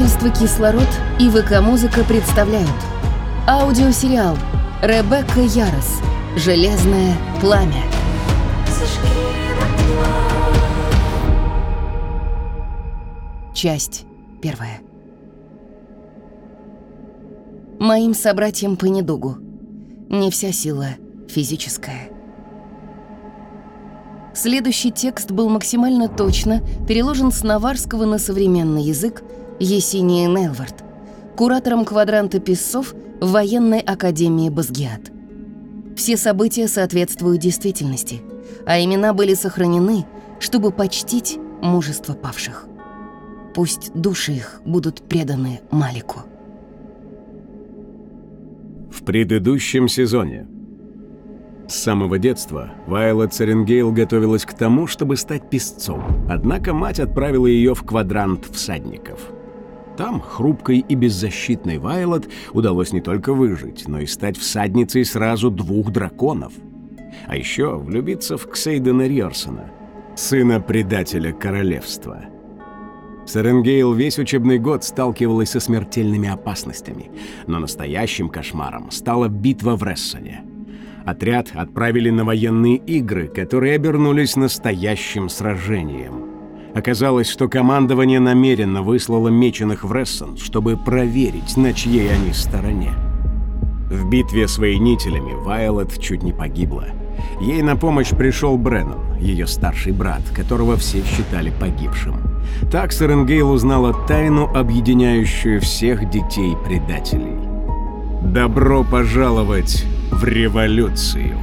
Издательство «Кислород» и ВК-музыка представляют Аудиосериал «Ребекка Ярос. Железное пламя» Часть первая Моим собратьям по недугу. Не вся сила физическая. Следующий текст был максимально точно переложен с наварского на современный язык Есения Нелвард, куратором квадранта писцов в военной академии Базгиат. Все события соответствуют действительности, а имена были сохранены, чтобы почтить мужество павших. Пусть души их будут преданы Малику. В предыдущем сезоне. С самого детства Вайла Церенгейл готовилась к тому, чтобы стать песцом, однако мать отправила ее в квадрант всадников – там, хрупкой и беззащитной Вайлот, удалось не только выжить, но и стать всадницей сразу двух драконов. А еще влюбиться в Ксейдена Риорсона, сына предателя королевства. Серенгейл весь учебный год сталкивалась со смертельными опасностями, но настоящим кошмаром стала битва в Рессоне. Отряд отправили на военные игры, которые обернулись настоящим сражением – Оказалось, что командование намеренно выслало меченых в Рессон, чтобы проверить, на чьей они стороне. В битве с воинителями Вайлот чуть не погибла. Ей на помощь пришел Бреннан, ее старший брат, которого все считали погибшим. Так Серенгейл узнала тайну, объединяющую всех детей-предателей. Добро пожаловать в революцию!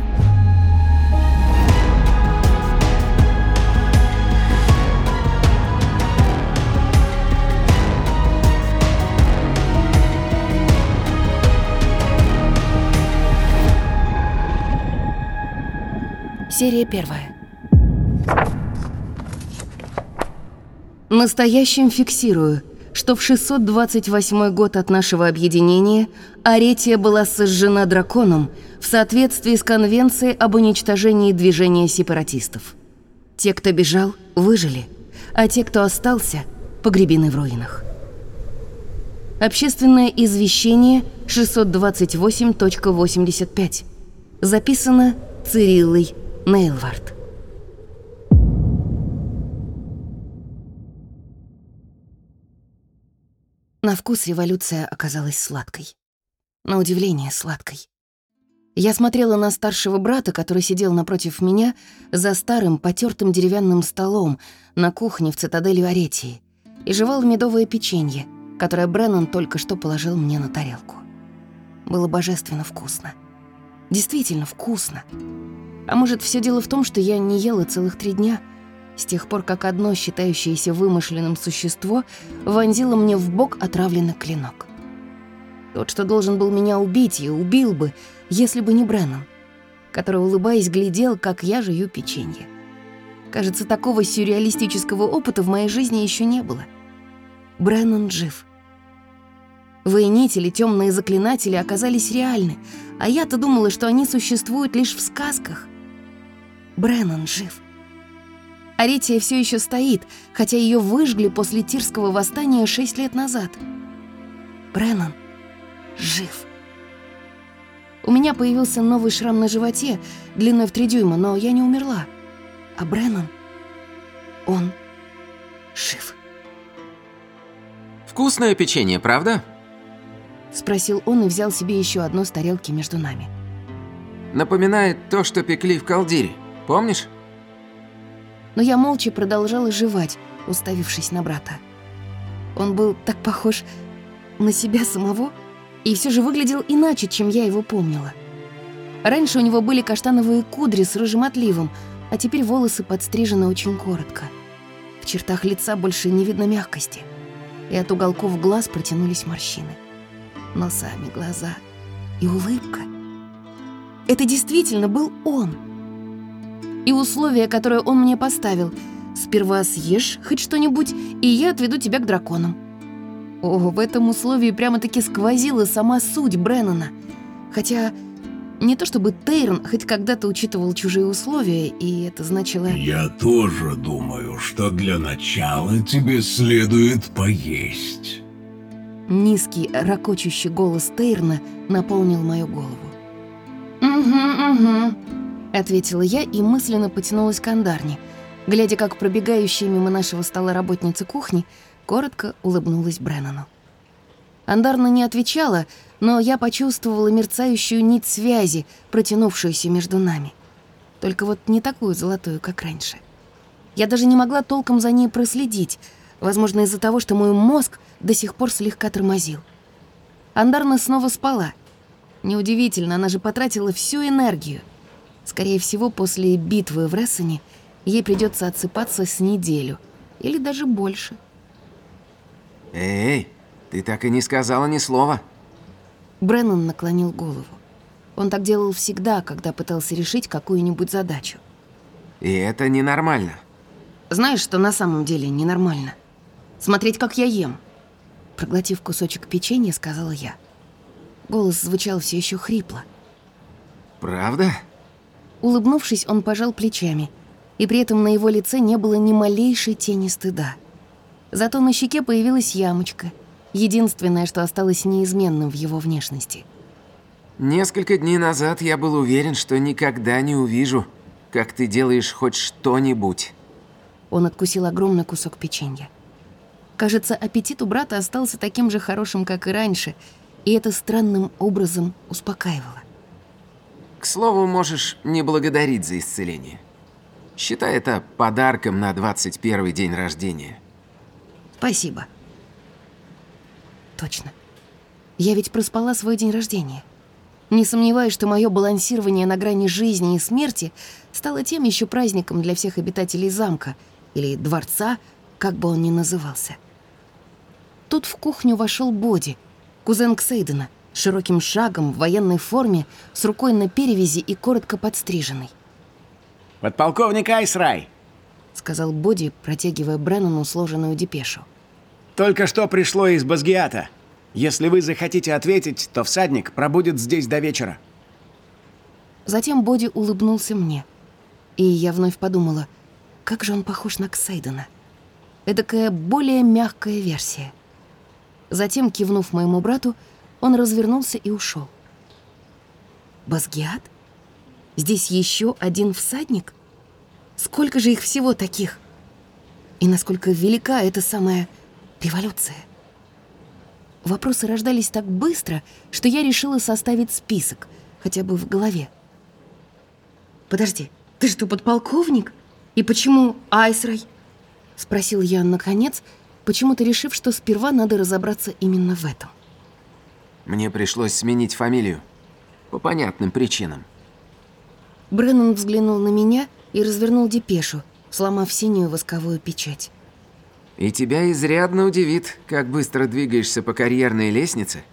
Серия первая. Настоящим фиксирую, что в 628 год от нашего объединения Аретия была сожжена драконом в соответствии с Конвенцией об уничтожении движения сепаратистов. Те, кто бежал, выжили, а те, кто остался, погребены в руинах. Общественное извещение 628.85. Записано Цириллой Нейлвард. На вкус революция оказалась сладкой. На удивление сладкой. Я смотрела на старшего брата, который сидел напротив меня за старым потертым деревянным столом на кухне в цитадели Аретии и жевал медовое печенье, которое Бреннан только что положил мне на тарелку. Было божественно вкусно. Действительно вкусно. А может, все дело в том, что я не ела целых три дня, с тех пор, как одно считающееся вымышленным существо вонзило мне в бок отравленный клинок. Тот, что должен был меня убить, и убил бы, если бы не Бреннан, который, улыбаясь, глядел, как я жую печенье. Кажется, такого сюрреалистического опыта в моей жизни еще не было. Бреннан жив. Воинители, темные заклинатели оказались реальны, а я-то думала, что они существуют лишь в сказках — Бреннан жив. Аретия все еще стоит, хотя ее выжгли после Тирского восстания шесть лет назад. Бреннан жив. У меня появился новый шрам на животе, длиной в три дюйма, но я не умерла. А Бреннан, он жив. «Вкусное печенье, правда?» Спросил он и взял себе еще одно с тарелки между нами. «Напоминает то, что пекли в Калдире». Помнишь? Но я молча продолжала жевать, уставившись на брата. Он был так похож на себя самого и все же выглядел иначе, чем я его помнила. Раньше у него были каштановые кудри с рыжим отливом, а теперь волосы подстрижены очень коротко. В чертах лица больше не видно мягкости, и от уголков глаз протянулись морщины. Но сами глаза и улыбка. Это действительно был он — и условия, которые он мне поставил. Сперва съешь хоть что-нибудь, и я отведу тебя к драконам. О, в этом условии прямо-таки сквозила сама суть Бреннана. Хотя Не то чтобы Тейрн хоть когда-то учитывал чужие условия, и это значило... Я тоже думаю, что для начала тебе следует поесть. Низкий, ракочущий голос Тейрна наполнил мою голову. «Угу, угу», — ответила я и мысленно потянулась к Андарне, глядя, как пробегающая мимо нашего стола работница кухни коротко улыбнулась Бреннану. Андарна не отвечала, но я почувствовала мерцающую нить связи, протянувшуюся между нами. Только вот не такую золотую, как раньше. Я даже не могла толком за ней проследить, возможно, из-за того, что мой мозг до сих пор слегка тормозил. Андарна снова спала. Неудивительно, она же потратила всю энергию. Скорее всего, после битвы в Рессене ей придется отсыпаться с неделю. Или даже больше. Эй, ты так и не сказала ни слова. Бреннан наклонил голову. Он так делал всегда, когда пытался решить какую-нибудь задачу. И это ненормально. Знаешь, что на самом деле ненормально? Смотреть, как я ем. Проглотив кусочек печенья, сказала я. Голос звучал все еще хрипло. Правда? Улыбнувшись, он пожал плечами, и при этом на его лице не было ни малейшей тени стыда. Зато на щеке появилась ямочка, единственное, что осталось неизменным в его внешности. Несколько дней назад я был уверен, что никогда не увижу, как ты делаешь хоть что-нибудь. Он откусил огромный кусок печенья. Кажется, аппетит у брата остался таким же хорошим, как и раньше, и это странным образом успокаивало. Слову, можешь не благодарить за исцеление. Считай это подарком на 21 день рождения. Спасибо. Точно. Я ведь проспала свой день рождения. Не сомневаюсь, что мое балансирование на грани жизни и смерти стало тем еще праздником для всех обитателей замка или дворца, как бы он ни назывался. Тут в кухню вошел Боди, кузен Ксейдена, широким шагом, в военной форме, с рукой на перевязи и коротко подстриженный. «Подполковник Айсрай!» — сказал Боди, протягивая Бреннану сложенную депешу. «Только что пришло из Базгиата. Если вы захотите ответить, то всадник пробудет здесь до вечера». Затем Боди улыбнулся мне. И я вновь подумала, как же он похож на Ксейдена. Эдакая более мягкая версия. Затем, кивнув моему брату, он развернулся и ушел. Базгиат? Здесь еще один всадник? Сколько же их всего таких? И насколько велика эта самая революция? Вопросы рождались так быстро, что я решила составить список, хотя бы в голове. «Подожди, ты что, подполковник? И почему Айсрай?» Спросил я, наконец, почему-то решив, что сперва надо разобраться именно в этом. Мне пришлось сменить фамилию. По понятным причинам. Бреннан взглянул на меня и развернул депешу, сломав синюю восковую печать. И тебя изрядно удивит, как быстро двигаешься по карьерной лестнице,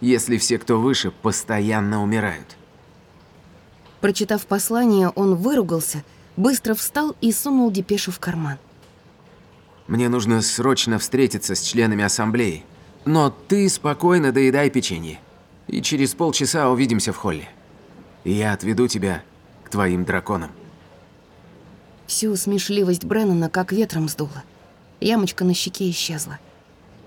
если все, кто выше, постоянно умирают. Прочитав послание, он выругался, быстро встал и сунул депешу в карман. Мне нужно срочно встретиться с членами ассамблеи. Но ты спокойно доедай печенье. И через полчаса увидимся в холле. Я отведу тебя к твоим драконам. Всю смешливость Бреннана как ветром сдуло. Ямочка на щеке исчезла.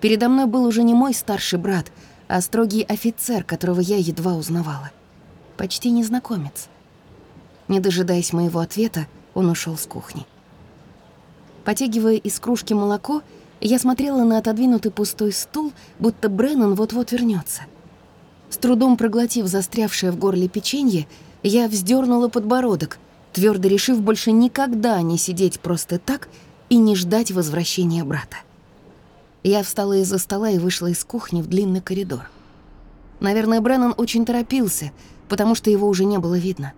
Передо мной был уже не мой старший брат, а строгий офицер, которого я едва узнавала. Почти незнакомец. Не дожидаясь моего ответа, он ушел с кухни. Потягивая из кружки молоко, я смотрела на отодвинутый пустой стул, будто Бреннан вот-вот вернется. С трудом проглотив застрявшее в горле печенье, я вздернула подбородок, твердо решив больше никогда не сидеть просто так и не ждать возвращения брата. Я встала из-за стола и вышла из кухни в длинный коридор. Наверное, Бреннан очень торопился, потому что его уже не было видно.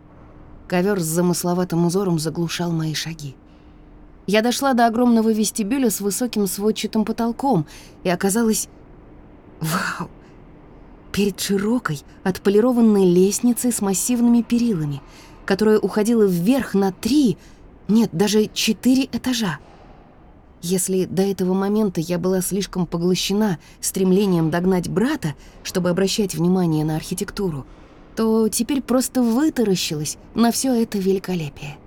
Ковер с замысловатым узором заглушал мои шаги. Я дошла до огромного вестибюля с высоким сводчатым потолком и оказалась... Вау! Перед широкой, отполированной лестницей с массивными перилами, которая уходила вверх на три, нет, даже четыре этажа. Если до этого момента я была слишком поглощена стремлением догнать брата, чтобы обращать внимание на архитектуру, то теперь просто вытаращилась на все это великолепие.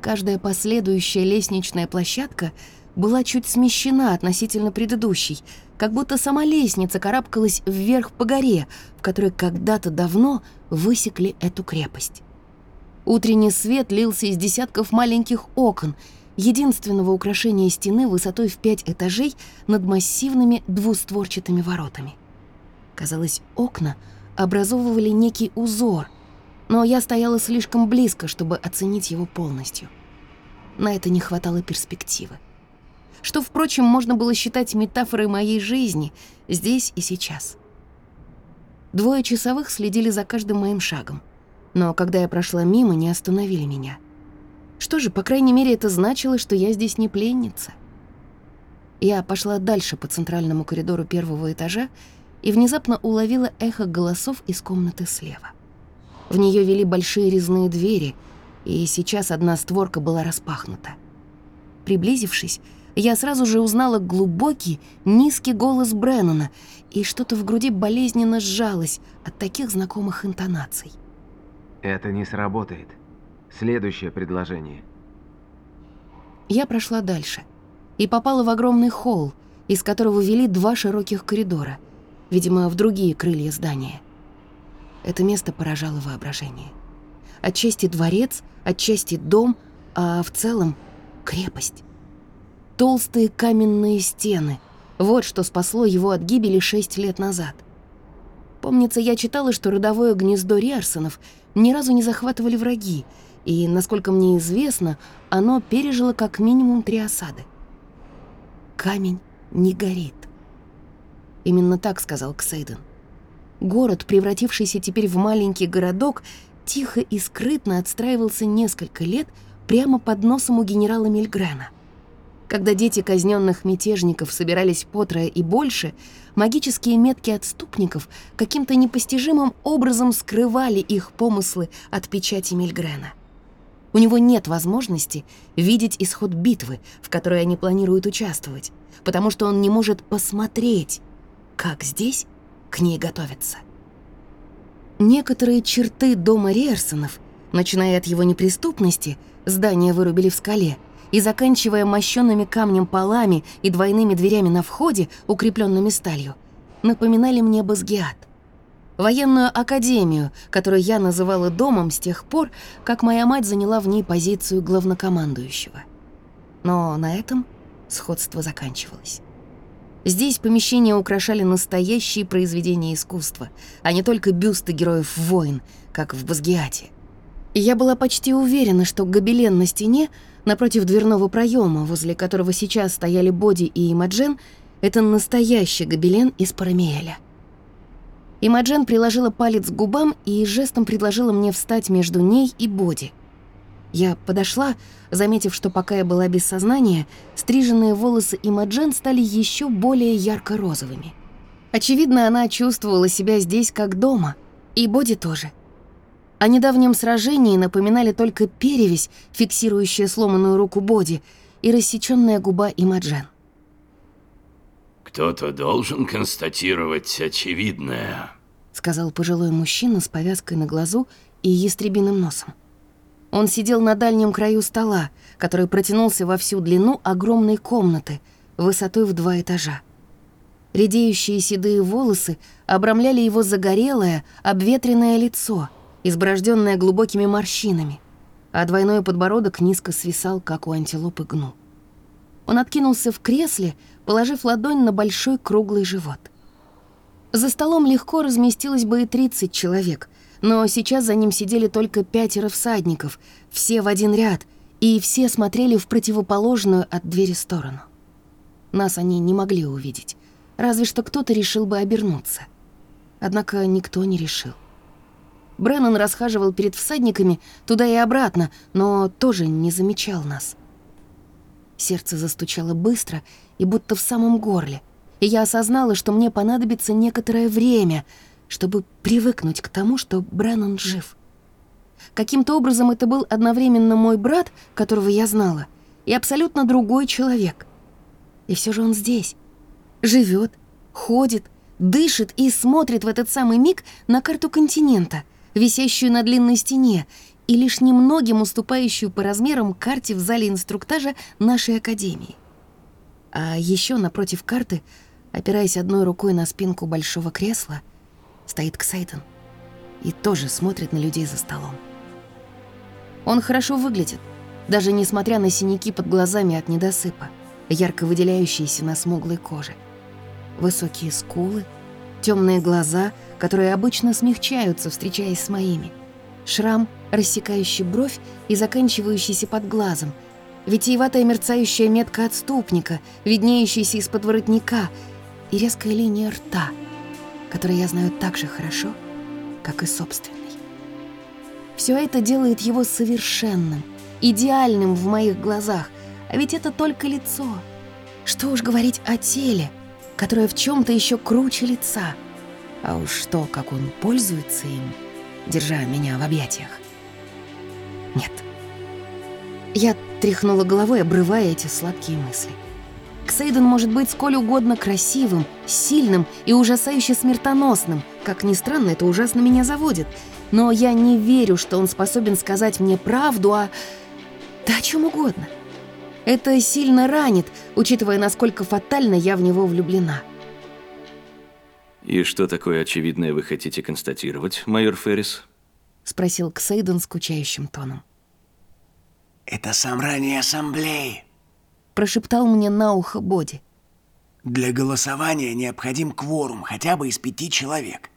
Каждая последующая лестничная площадка была чуть смещена относительно предыдущей, как будто сама лестница карабкалась вверх по горе, в которой когда-то давно высекли эту крепость. Утренний свет лился из десятков маленьких окон, единственного украшения стены высотой в пять этажей над массивными двустворчатыми воротами. Казалось, окна образовывали некий узор, но я стояла слишком близко, чтобы оценить его полностью. На это не хватало перспективы что, впрочем, можно было считать метафорой моей жизни здесь и сейчас. Двое часовых следили за каждым моим шагом, но когда я прошла мимо, не остановили меня. Что же, по крайней мере, это значило, что я здесь не пленница. Я пошла дальше по центральному коридору первого этажа и внезапно уловила эхо голосов из комнаты слева. В нее вели большие резные двери, и сейчас одна створка была распахнута. Приблизившись, я сразу же узнала глубокий, низкий голос Бреннана, и что-то в груди болезненно сжалось от таких знакомых интонаций. Это не сработает. Следующее предложение. Я прошла дальше и попала в огромный холл, из которого вели два широких коридора, видимо, в другие крылья здания. Это место поражало воображение. Отчасти дворец, отчасти дом, а в целом крепость. Толстые каменные стены. Вот что спасло его от гибели шесть лет назад. Помнится, я читала, что родовое гнездо Риарсонов ни разу не захватывали враги, и, насколько мне известно, оно пережило как минимум три осады. Камень не горит. Именно так сказал Ксейден. Город, превратившийся теперь в маленький городок, тихо и скрытно отстраивался несколько лет прямо под носом у генерала Мильгрена. Когда дети казненных мятежников собирались по трое и больше, магические метки отступников каким-то непостижимым образом скрывали их помыслы от печати Мильгрена. У него нет возможности видеть исход битвы, в которой они планируют участвовать, потому что он не может посмотреть, как здесь к ней готовятся. Некоторые черты дома Риерсонов, начиная от его неприступности, здание вырубили в скале — и заканчивая мощенными камнем полами и двойными дверями на входе, укрепленными сталью, напоминали мне Базгиат. Военную академию, которую я называла домом с тех пор, как моя мать заняла в ней позицию главнокомандующего. Но на этом сходство заканчивалось. Здесь помещения украшали настоящие произведения искусства, а не только бюсты героев войн, как в Базгиате. Я была почти уверена, что гобелен на стене Напротив дверного проема, возле которого сейчас стояли Боди и Имаджен, это настоящий гобелен из Парамиэля. Имаджен приложила палец к губам и жестом предложила мне встать между ней и Боди. Я подошла, заметив, что пока я была без сознания, стриженные волосы Имаджен стали еще более ярко-розовыми. Очевидно, она чувствовала себя здесь как дома, и Боди тоже — о недавнем сражении напоминали только перевязь, фиксирующая сломанную руку Боди, и рассеченная губа Имаджен. «Кто-то должен констатировать очевидное», — сказал пожилой мужчина с повязкой на глазу и ястребиным носом. Он сидел на дальнем краю стола, который протянулся во всю длину огромной комнаты, высотой в два этажа. Редеющие седые волосы обрамляли его загорелое, обветренное лицо — изборожденная глубокими морщинами, а двойной подбородок низко свисал, как у антилопы гну. Он откинулся в кресле, положив ладонь на большой круглый живот. За столом легко разместилось бы и 30 человек, но сейчас за ним сидели только пятеро всадников, все в один ряд, и все смотрели в противоположную от двери сторону. Нас они не могли увидеть, разве что кто-то решил бы обернуться. Однако никто не решил. Бреннан расхаживал перед всадниками туда и обратно, но тоже не замечал нас. Сердце застучало быстро и будто в самом горле, и я осознала, что мне понадобится некоторое время, чтобы привыкнуть к тому, что Бреннан жив. Каким-то образом это был одновременно мой брат, которого я знала, и абсолютно другой человек. И все же он здесь. Живет, ходит, дышит и смотрит в этот самый миг на карту континента — висящую на длинной стене и лишь немногим уступающую по размерам карте в зале инструктажа нашей академии. А еще напротив карты, опираясь одной рукой на спинку большого кресла, стоит Ксейден и тоже смотрит на людей за столом. Он хорошо выглядит, даже несмотря на синяки под глазами от недосыпа, ярко выделяющиеся на смуглой коже. Высокие скулы, темные глаза, которые обычно смягчаются, встречаясь с моими. Шрам, рассекающий бровь и заканчивающийся под глазом. Витиеватая мерцающая метка отступника, виднеющаяся из-под воротника, и резкая линия рта, которую я знаю так же хорошо, как и собственный. Все это делает его совершенным, идеальным в моих глазах, а ведь это только лицо. Что уж говорить о теле, которое в чем-то еще круче лица. А уж то, как он пользуется им, держа меня в объятиях. Нет. Я тряхнула головой, обрывая эти сладкие мысли. Ксейден может быть сколь угодно красивым, сильным и ужасающе смертоносным. Как ни странно, это ужасно меня заводит. Но я не верю, что он способен сказать мне правду, а... Да о чем угодно. Это сильно ранит, учитывая, насколько фатально я в него влюблена. И что такое очевидное вы хотите констатировать, майор Феррис? Спросил Ксейден скучающим тоном. Это собрание ассамблеи. Прошептал мне на ухо Боди. Для голосования необходим кворум хотя бы из пяти человек.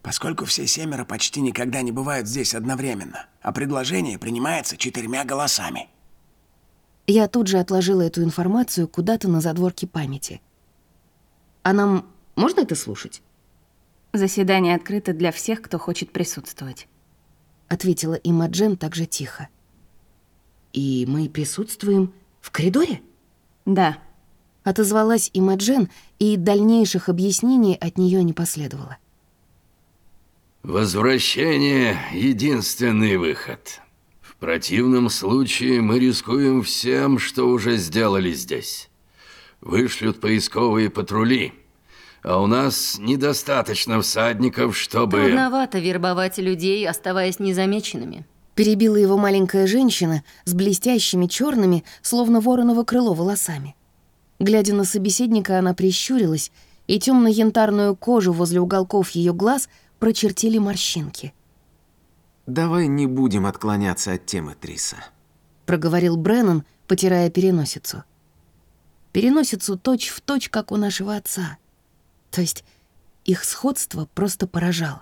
Поскольку все семеро почти никогда не бывают здесь одновременно, а предложение принимается четырьмя голосами. Я тут же отложила эту информацию куда-то на задворке памяти. А нам можно это слушать? Заседание открыто для всех, кто хочет присутствовать. Ответила Имаджен так же тихо. И мы присутствуем в коридоре? Да. Отозвалась Имаджен, и дальнейших объяснений от нее не последовало. Возвращение — единственный выход. В противном случае мы рискуем всем, что уже сделали здесь. Вышлют поисковые патрули, а у нас недостаточно всадников, чтобы... Трудновато вербовать людей, оставаясь незамеченными. Перебила его маленькая женщина с блестящими черными, словно вороново крыло, волосами. Глядя на собеседника, она прищурилась, и темно-янтарную кожу возле уголков ее глаз — прочертили морщинки. «Давай не будем отклоняться от темы, Триса», — проговорил Бреннан, потирая переносицу. Переносицу точь-в-точь, точь, как у нашего отца. То есть их сходство просто поражало.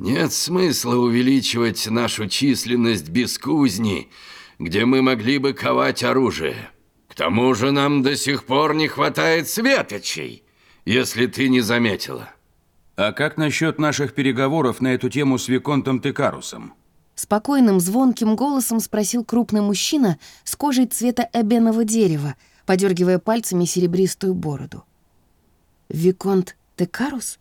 Нет смысла увеличивать нашу численность без кузни, где мы могли бы ковать оружие. К тому же нам до сих пор не хватает светочей, если ты не заметила. А как насчет наших переговоров на эту тему с Виконтом Текарусом? Спокойным, звонким голосом спросил крупный мужчина с кожей цвета эбенового дерева, подергивая пальцами серебристую бороду. Виконт Текарус?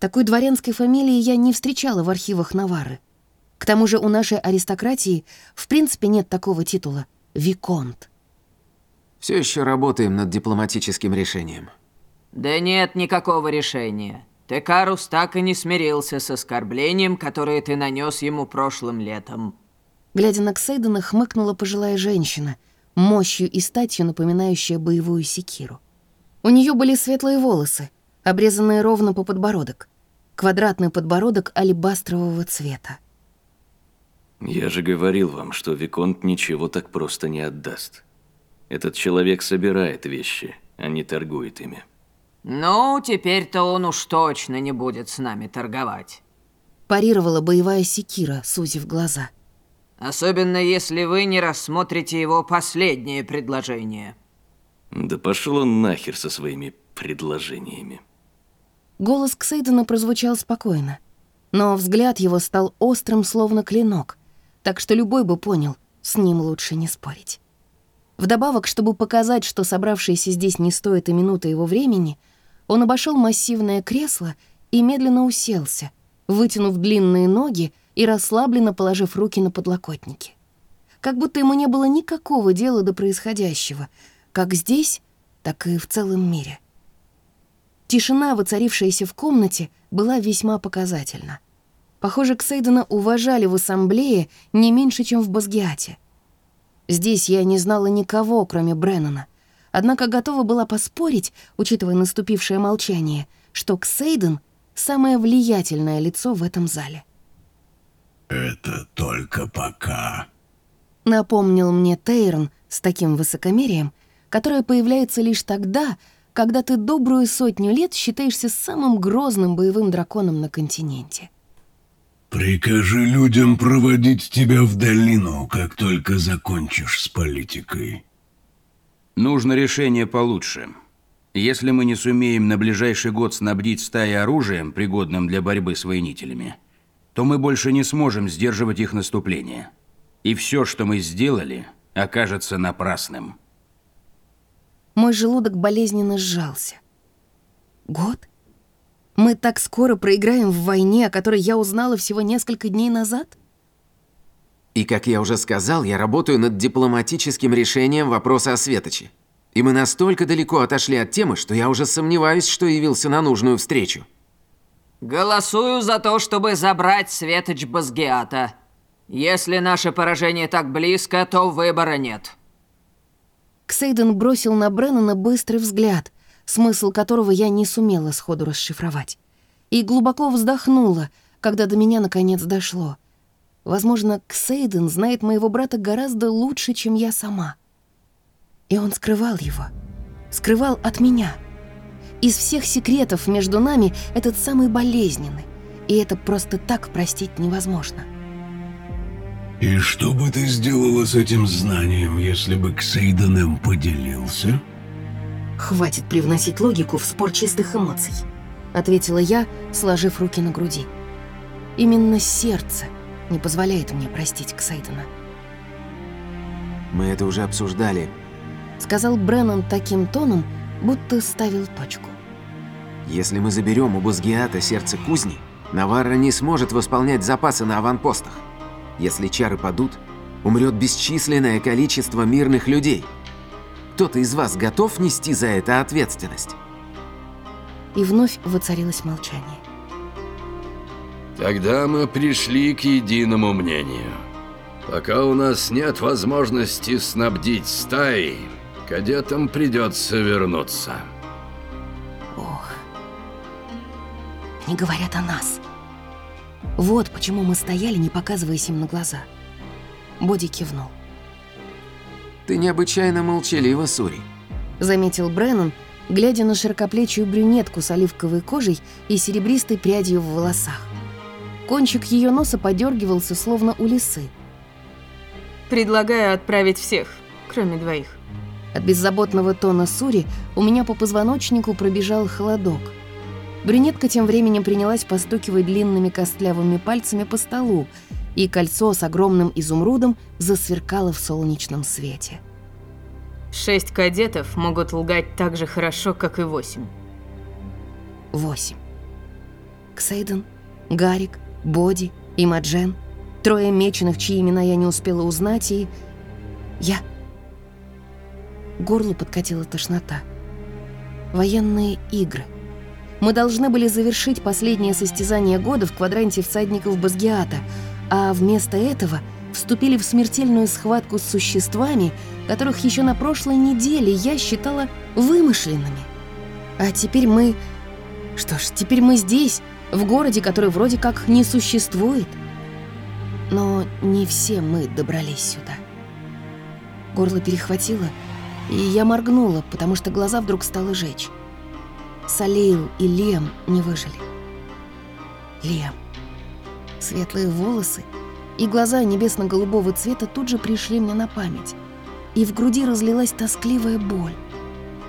Такой дворянской фамилии я не встречала в архивах Навары. К тому же у нашей аристократии в принципе нет такого титула — Виконт. Все еще работаем над дипломатическим решением. Да нет никакого решения. Текарус так и не смирился с оскорблением, которое ты нанес ему прошлым летом. Глядя на Ксейдена, хмыкнула пожилая женщина, мощью и статью напоминающая боевую секиру. У нее были светлые волосы, обрезанные ровно по подбородок, квадратный подбородок алебастрового цвета. Я же говорил вам, что Виконт ничего так просто не отдаст. Этот человек собирает вещи, а не торгует ими. «Ну, теперь-то он уж точно не будет с нами торговать». Парировала боевая секира, сузив глаза. «Особенно, если вы не рассмотрите его последнее предложение». Да пошел он нахер со своими предложениями. Голос Ксейдена прозвучал спокойно, но взгляд его стал острым, словно клинок, так что любой бы понял, с ним лучше не спорить. Вдобавок, чтобы показать, что собравшиеся здесь не стоит и минуты его времени — он обошел массивное кресло и медленно уселся, вытянув длинные ноги и расслабленно положив руки на подлокотники. Как будто ему не было никакого дела до происходящего, как здесь, так и в целом мире. Тишина, воцарившаяся в комнате, была весьма показательна. Похоже, Ксейдена уважали в ассамблее не меньше, чем в Базгиате. Здесь я не знала никого, кроме Бреннана. Однако готова была поспорить, учитывая наступившее молчание, что Ксейден — самое влиятельное лицо в этом зале. «Это только пока», — напомнил мне Тейрон с таким высокомерием, которое появляется лишь тогда, когда ты добрую сотню лет считаешься самым грозным боевым драконом на континенте. «Прикажи людям проводить тебя в долину, как только закончишь с политикой». Нужно решение получше. Если мы не сумеем на ближайший год снабдить стаи оружием, пригодным для борьбы с воинителями, то мы больше не сможем сдерживать их наступление. И все, что мы сделали, окажется напрасным. Мой желудок болезненно сжался. Год? Мы так скоро проиграем в войне, о которой я узнала всего несколько дней назад? И, как я уже сказал, я работаю над дипломатическим решением вопроса о Светоче. И мы настолько далеко отошли от темы, что я уже сомневаюсь, что явился на нужную встречу. Голосую за то, чтобы забрать Светоч Базгиата. Если наше поражение так близко, то выбора нет. Ксейден бросил на Бреннана быстрый взгляд, смысл которого я не сумела сходу расшифровать. И глубоко вздохнула, когда до меня наконец дошло. Возможно, Ксейден знает моего брата гораздо лучше, чем я сама. И он скрывал его. Скрывал от меня. Из всех секретов между нами этот самый болезненный. И это просто так простить невозможно. «И что бы ты сделала с этим знанием, если бы Ксейден им поделился?» «Хватит привносить логику в спор чистых эмоций», — ответила я, сложив руки на груди. «Именно сердце не позволяет мне простить Ксейдена». «Мы это уже обсуждали», — сказал Бреннан таким тоном, будто ставил точку. «Если мы заберем у Бузгиата сердце кузни, Наварра не сможет восполнять запасы на аванпостах. Если чары падут, умрет бесчисленное количество мирных людей. Кто-то из вас готов нести за это ответственность?» И вновь воцарилось молчание. Тогда мы пришли к единому мнению. Пока у нас нет возможности снабдить стаи, кадетам придется вернуться. Ох, не говорят о нас. Вот почему мы стояли, не показываясь им на глаза. Боди кивнул. «Ты необычайно молчалива, Сури», — заметил Бреннан, глядя на широкоплечую брюнетку с оливковой кожей и серебристой прядью в волосах. Кончик ее носа подергивался, словно у лисы. «Предлагаю отправить всех, кроме двоих». От беззаботного тона Сури у меня по позвоночнику пробежал холодок — Брюнетка тем временем принялась постукивать длинными костлявыми пальцами по столу, и кольцо с огромным изумрудом засверкало в солнечном свете. Шесть кадетов могут лгать так же хорошо, как и восемь. Восемь. Ксейден, Гарик, Боди и Маджен, трое меченых, чьи имена я не успела узнать, и... Я. Горло подкатила тошнота. Военные игры — мы должны были завершить последнее состязание года в квадранте всадников Базгиата, а вместо этого вступили в смертельную схватку с существами, которых еще на прошлой неделе я считала вымышленными. А теперь мы... Что ж, теперь мы здесь, в городе, который вроде как не существует. Но не все мы добрались сюда. Горло перехватило, и я моргнула, потому что глаза вдруг стало жечь. Салейл и Лем не выжили. Лем. Светлые волосы и глаза небесно-голубого цвета тут же пришли мне на память. И в груди разлилась тоскливая боль.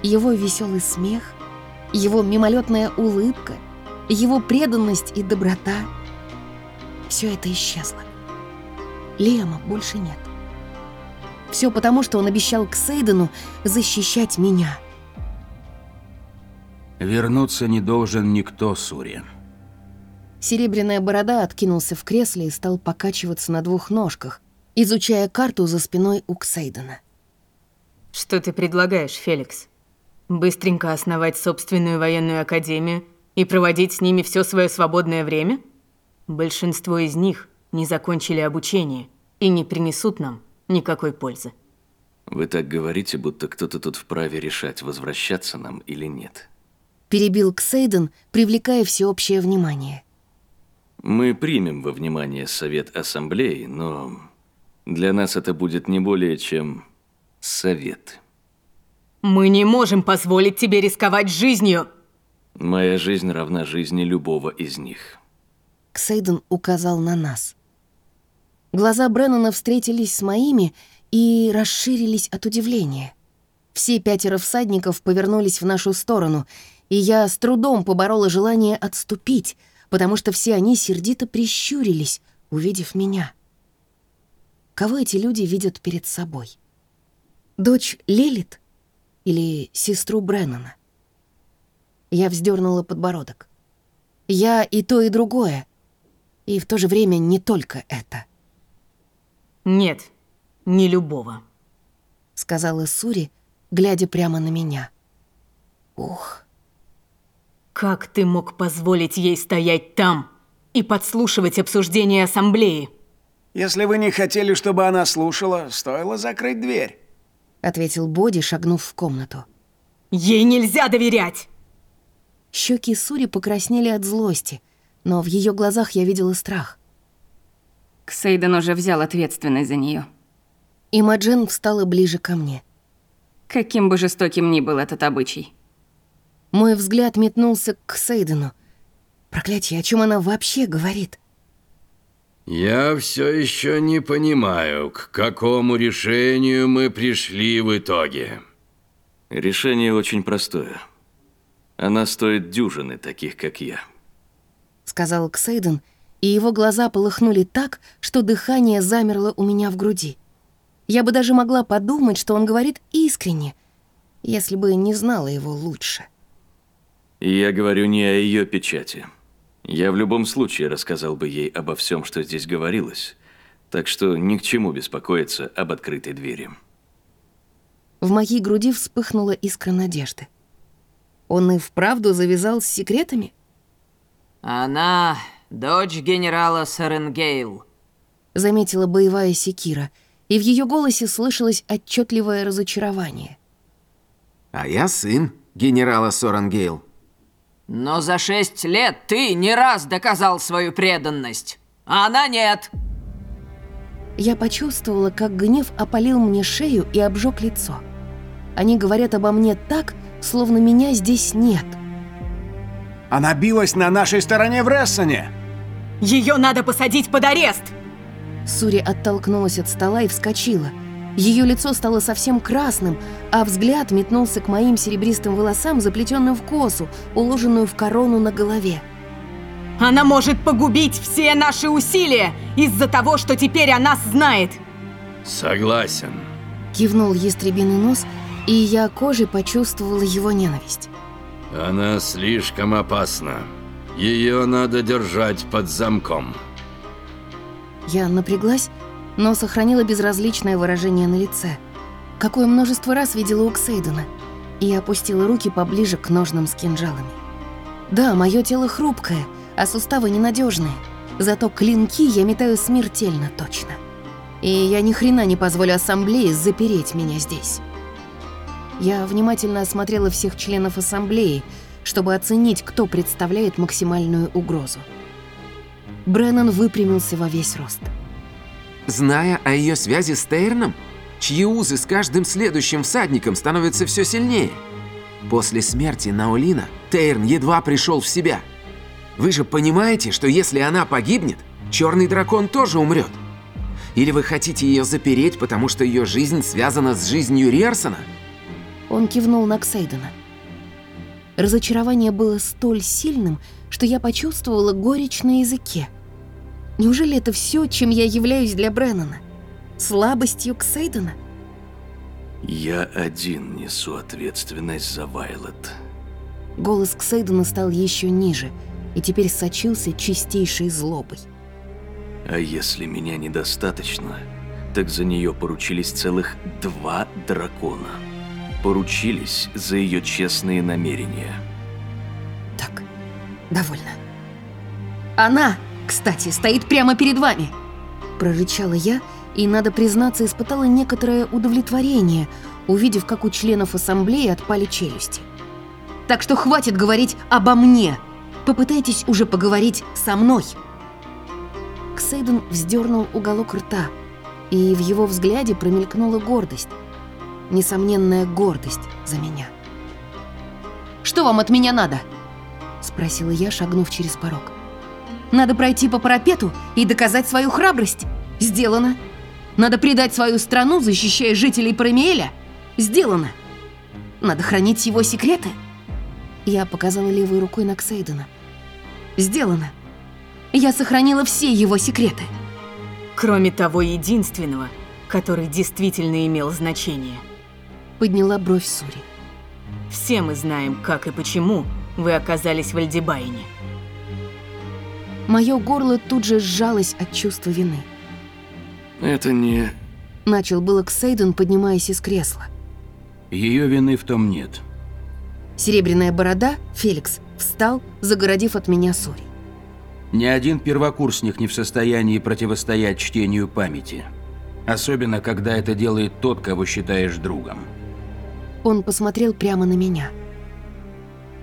Его веселый смех, его мимолетная улыбка, его преданность и доброта. Все это исчезло. Лема больше нет. Все потому, что он обещал Ксейдену защищать меня — Вернуться не должен никто, Сури. Серебряная борода откинулся в кресле и стал покачиваться на двух ножках, изучая карту за спиной у Ксейдена. «Что ты предлагаешь, Феликс? Быстренько основать собственную военную академию и проводить с ними все свое свободное время?» Большинство из них не закончили обучение и не принесут нам никакой пользы. Вы так говорите, будто кто-то тут вправе решать, возвращаться нам или нет. Перебил Ксейден, привлекая всеобщее внимание. Мы примем во внимание совет ассамблеи, но для нас это будет не более чем совет. Мы не можем позволить тебе рисковать жизнью. Моя жизнь равна жизни любого из них. Ксейден указал на нас. Глаза Бреннана встретились с моими и расширились от удивления. Все пятеро всадников повернулись в нашу сторону, и я с трудом поборола желание отступить, потому что все они сердито прищурились, увидев меня. Кого эти люди видят перед собой? Дочь Лилит или сестру Бреннана? Я вздернула подбородок. Я и то, и другое. И в то же время не только это. Нет, не любого. Сказала Сури, глядя прямо на меня. Ух. Как ты мог позволить ей стоять там и подслушивать обсуждение ассамблеи? Если вы не хотели, чтобы она слушала, стоило закрыть дверь. Ответил Боди, шагнув в комнату. Ей нельзя доверять! Щеки Сури покраснели от злости, но в ее глазах я видела страх. Ксейден уже взял ответственность за нее. И Маджен встала ближе ко мне. Каким бы жестоким ни был этот обычай. Мой взгляд метнулся к Сейдену. Проклятие, о чем она вообще говорит? Я все еще не понимаю, к какому решению мы пришли в итоге. Решение очень простое. Она стоит дюжины таких, как я. Сказал Ксейден, и его глаза полыхнули так, что дыхание замерло у меня в груди. Я бы даже могла подумать, что он говорит искренне, если бы не знала его лучше. Я говорю не о ее печати. Я в любом случае рассказал бы ей обо всем, что здесь говорилось, так что ни к чему беспокоиться об открытой двери. В моей груди вспыхнула искра надежды. Он и вправду завязал с секретами? Она дочь генерала Саренгейл. Заметила боевая секира, и в ее голосе слышалось отчетливое разочарование. А я сын генерала Сорангейл. Но за шесть лет ты не раз доказал свою преданность, а она нет. Я почувствовала, как гнев опалил мне шею и обжег лицо. Они говорят обо мне так, словно меня здесь нет. Она билась на нашей стороне в Рессоне. Ее надо посадить под арест! Сури оттолкнулась от стола и вскочила. Ее лицо стало совсем красным, а взгляд метнулся к моим серебристым волосам, заплетенным в косу, уложенную в корону на голове. Она может погубить все наши усилия из-за того, что теперь о нас знает. Согласен. Кивнул ястребиный нос, и я кожей почувствовала его ненависть. Она слишком опасна. Ее надо держать под замком. Я напряглась, но сохранила безразличное выражение на лице. Какое множество раз видела у Ксейдена. И опустила руки поближе к ножным с кинжалами. Да, мое тело хрупкое, а суставы ненадежные. Зато клинки я метаю смертельно точно. И я ни хрена не позволю ассамблее запереть меня здесь. Я внимательно осмотрела всех членов ассамблеи, чтобы оценить, кто представляет максимальную угрозу. Бреннан выпрямился во весь рост. Зная о ее связи с Тейрном, чьи узы с каждым следующим всадником становятся все сильнее. После смерти Наолина Тейрн едва пришел в себя. Вы же понимаете, что если она погибнет, черный дракон тоже умрет. Или вы хотите ее запереть, потому что ее жизнь связана с жизнью Риарсона? Он кивнул на Ксейдена. Разочарование было столь сильным, что я почувствовала горечь на языке. Неужели это все, чем я являюсь для Бреннана? Слабостью Ксейдена? Я один несу ответственность за Вайлет. Голос Ксейдена стал еще ниже и теперь сочился чистейшей злобой. А если меня недостаточно, так за нее поручились целых два дракона. Поручились за ее честные намерения. Так, довольно. Она кстати, стоит прямо перед вами!» Прорычала я, и, надо признаться, испытала некоторое удовлетворение, увидев, как у членов ассамблеи отпали челюсти. «Так что хватит говорить обо мне! Попытайтесь уже поговорить со мной!» Ксейден вздернул уголок рта, и в его взгляде промелькнула гордость. Несомненная гордость за меня. «Что вам от меня надо?» — спросила я, шагнув через порог. «Надо пройти по парапету и доказать свою храбрость. Сделано. Надо предать свою страну, защищая жителей Парамиэля. Сделано. Надо хранить его секреты». Я показала левой рукой на Ксейдена. «Сделано. Я сохранила все его секреты». Кроме того единственного, который действительно имел значение. Подняла бровь Сури. Все мы знаем, как и почему вы оказались в Альдебайне. Мое горло тут же сжалось от чувства вины. Это не... Начал было Ксейден, поднимаясь из кресла. Ее вины в том нет. Серебряная борода, Феликс, встал, загородив от меня Сури. Ни один первокурсник не в состоянии противостоять чтению памяти. Особенно, когда это делает тот, кого считаешь другом. Он посмотрел прямо на меня.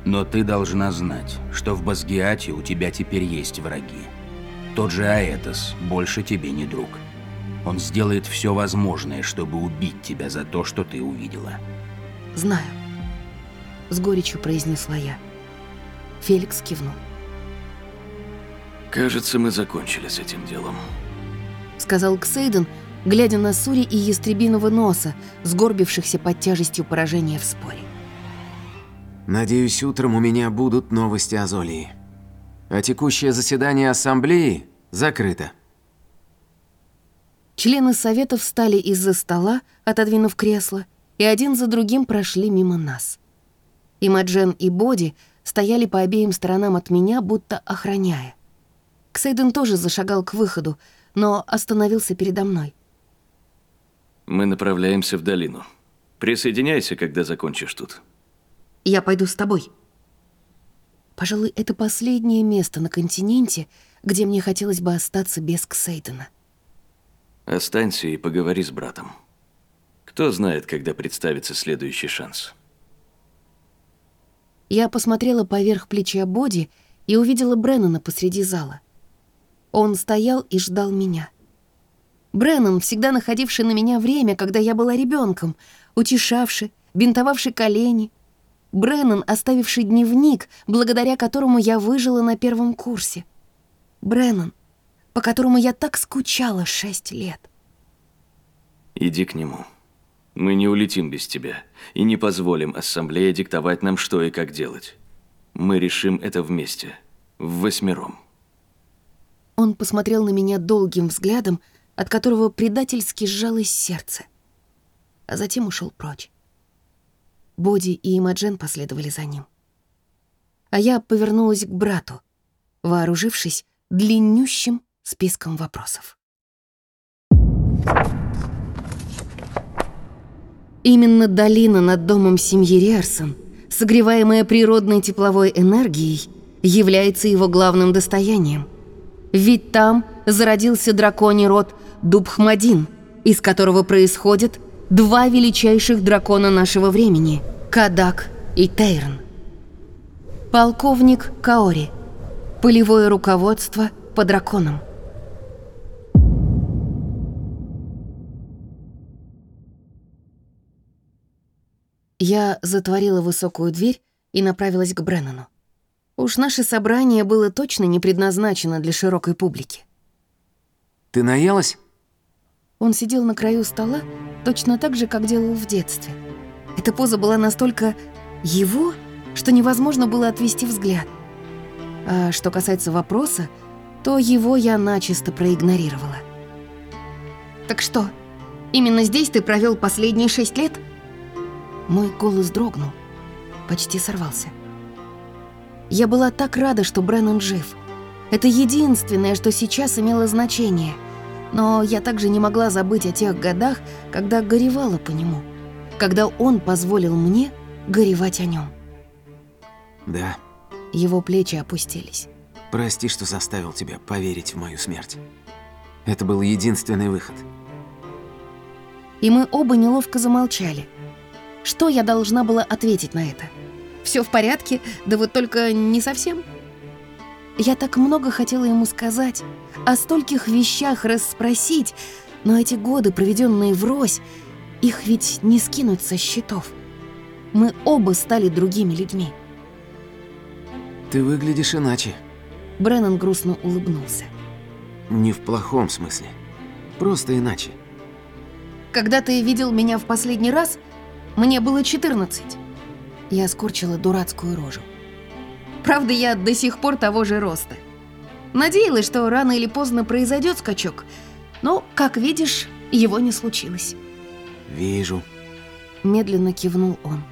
Но ты должна знать, что в Базгиате у тебя теперь есть враги. Тот же Аэтос больше тебе не друг. Он сделает все возможное, чтобы убить тебя за то, что ты увидела. Знаю. С горечью произнесла я. Феликс кивнул. Кажется, мы закончили с этим делом. Сказал Ксейден, глядя на Сури и ястребиного носа, сгорбившихся под тяжестью поражения в споре. Надеюсь, утром у меня будут новости о Золии. А текущее заседание ассамблеи закрыто. Члены совета встали из-за стола, отодвинув кресло, и один за другим прошли мимо нас. Имаджен и Боди стояли по обеим сторонам от меня, будто охраняя. Ксейден тоже зашагал к выходу, но остановился передо мной. Мы направляемся в долину. Присоединяйся, когда закончишь тут. Я пойду с тобой. Пожалуй, это последнее место на континенте, где мне хотелось бы остаться без Ксейдена. Останься и поговори с братом. Кто знает, когда представится следующий шанс. Я посмотрела поверх плеча Боди и увидела Бреннана посреди зала. Он стоял и ждал меня. Бреннан, всегда находивший на меня время, когда я была ребенком, утешавший, бинтовавший колени. Бреннан, оставивший дневник, благодаря которому я выжила на первом курсе. Бреннан, по которому я так скучала шесть лет. Иди к нему. Мы не улетим без тебя и не позволим ассамблее диктовать нам, что и как делать. Мы решим это вместе, в восьмером. Он посмотрел на меня долгим взглядом, от которого предательски сжалось сердце, а затем ушел прочь. Боди и Имаджен последовали за ним. А я повернулась к брату, вооружившись длиннющим списком вопросов. Именно долина над домом семьи Риарсон, согреваемая природной тепловой энергией, является его главным достоянием. Ведь там зародился драконий род Дубхмадин, из которого происходят два величайших дракона нашего времени – Кадак и Тейрн. Полковник Каори. Полевое руководство по драконам. Я затворила высокую дверь и направилась к Бреннану. Уж наше собрание было точно не предназначено для широкой публики. Ты наелась? Он сидел на краю стола точно так же, как делал в детстве. Эта поза была настолько его, что невозможно было отвести взгляд. А что касается вопроса, то его я начисто проигнорировала. «Так что, именно здесь ты провел последние шесть лет?» Мой голос дрогнул, почти сорвался. Я была так рада, что Бреннан жив. Это единственное, что сейчас имело значение. Но я также не могла забыть о тех годах, когда горевала по нему. Когда он позволил мне горевать о нем. Да. Его плечи опустились. Прости, что заставил тебя поверить в мою смерть. Это был единственный выход. И мы оба неловко замолчали. Что я должна была ответить на это? Все в порядке, да вот только не совсем. Я так много хотела ему сказать, о стольких вещах расспросить, но эти годы, проведенные врозь, их ведь не скинуть со счетов. Мы оба стали другими людьми. Ты выглядишь иначе. Бреннан грустно улыбнулся. Не в плохом смысле. Просто иначе. Когда ты видел меня в последний раз, мне было 14. Я скорчила дурацкую рожу. Правда, я до сих пор того же роста. Надеялась, что рано или поздно произойдет скачок, но, как видишь, его не случилось. Вижу. Медленно кивнул он.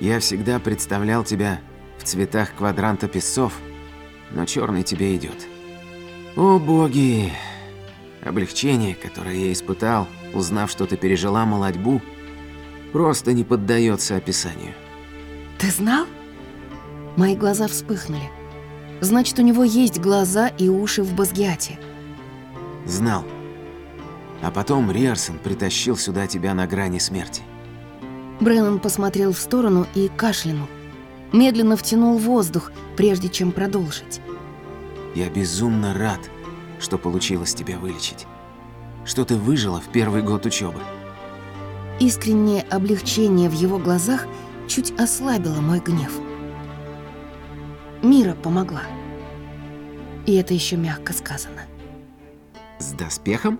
Я всегда представлял тебя в цветах квадранта песцов, но черный тебе идет. О боги! Облегчение, которое я испытал, узнав, что ты пережила молодьбу, просто не поддается описанию. Ты знал? Мои глаза вспыхнули. Значит, у него есть глаза и уши в Базгиате. Знал. А потом Риарсон притащил сюда тебя на грани смерти. Бреннан посмотрел в сторону и кашлянул. Медленно втянул воздух, прежде чем продолжить. Я безумно рад, что получилось тебя вылечить. Что ты выжила в первый год учебы. Искреннее облегчение в его глазах чуть ослабило мой гнев. Мира помогла. И это еще мягко сказано. С доспехом?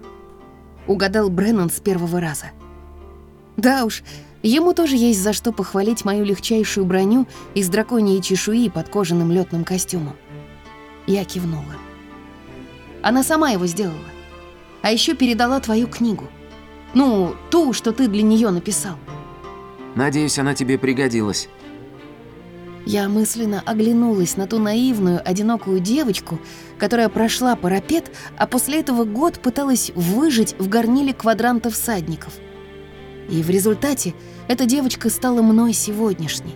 Угадал Бреннан с первого раза. Да уж, ему тоже есть за что похвалить мою легчайшую броню из драконьей чешуи под кожаным летным костюмом. Я кивнула. Она сама его сделала. А еще передала твою книгу. Ну, ту, что ты для нее написал. Надеюсь, она тебе пригодилась. Я мысленно оглянулась на ту наивную, одинокую девочку, которая прошла парапет, а после этого год пыталась выжить в горниле квадранта всадников. И в результате эта девочка стала мной сегодняшней.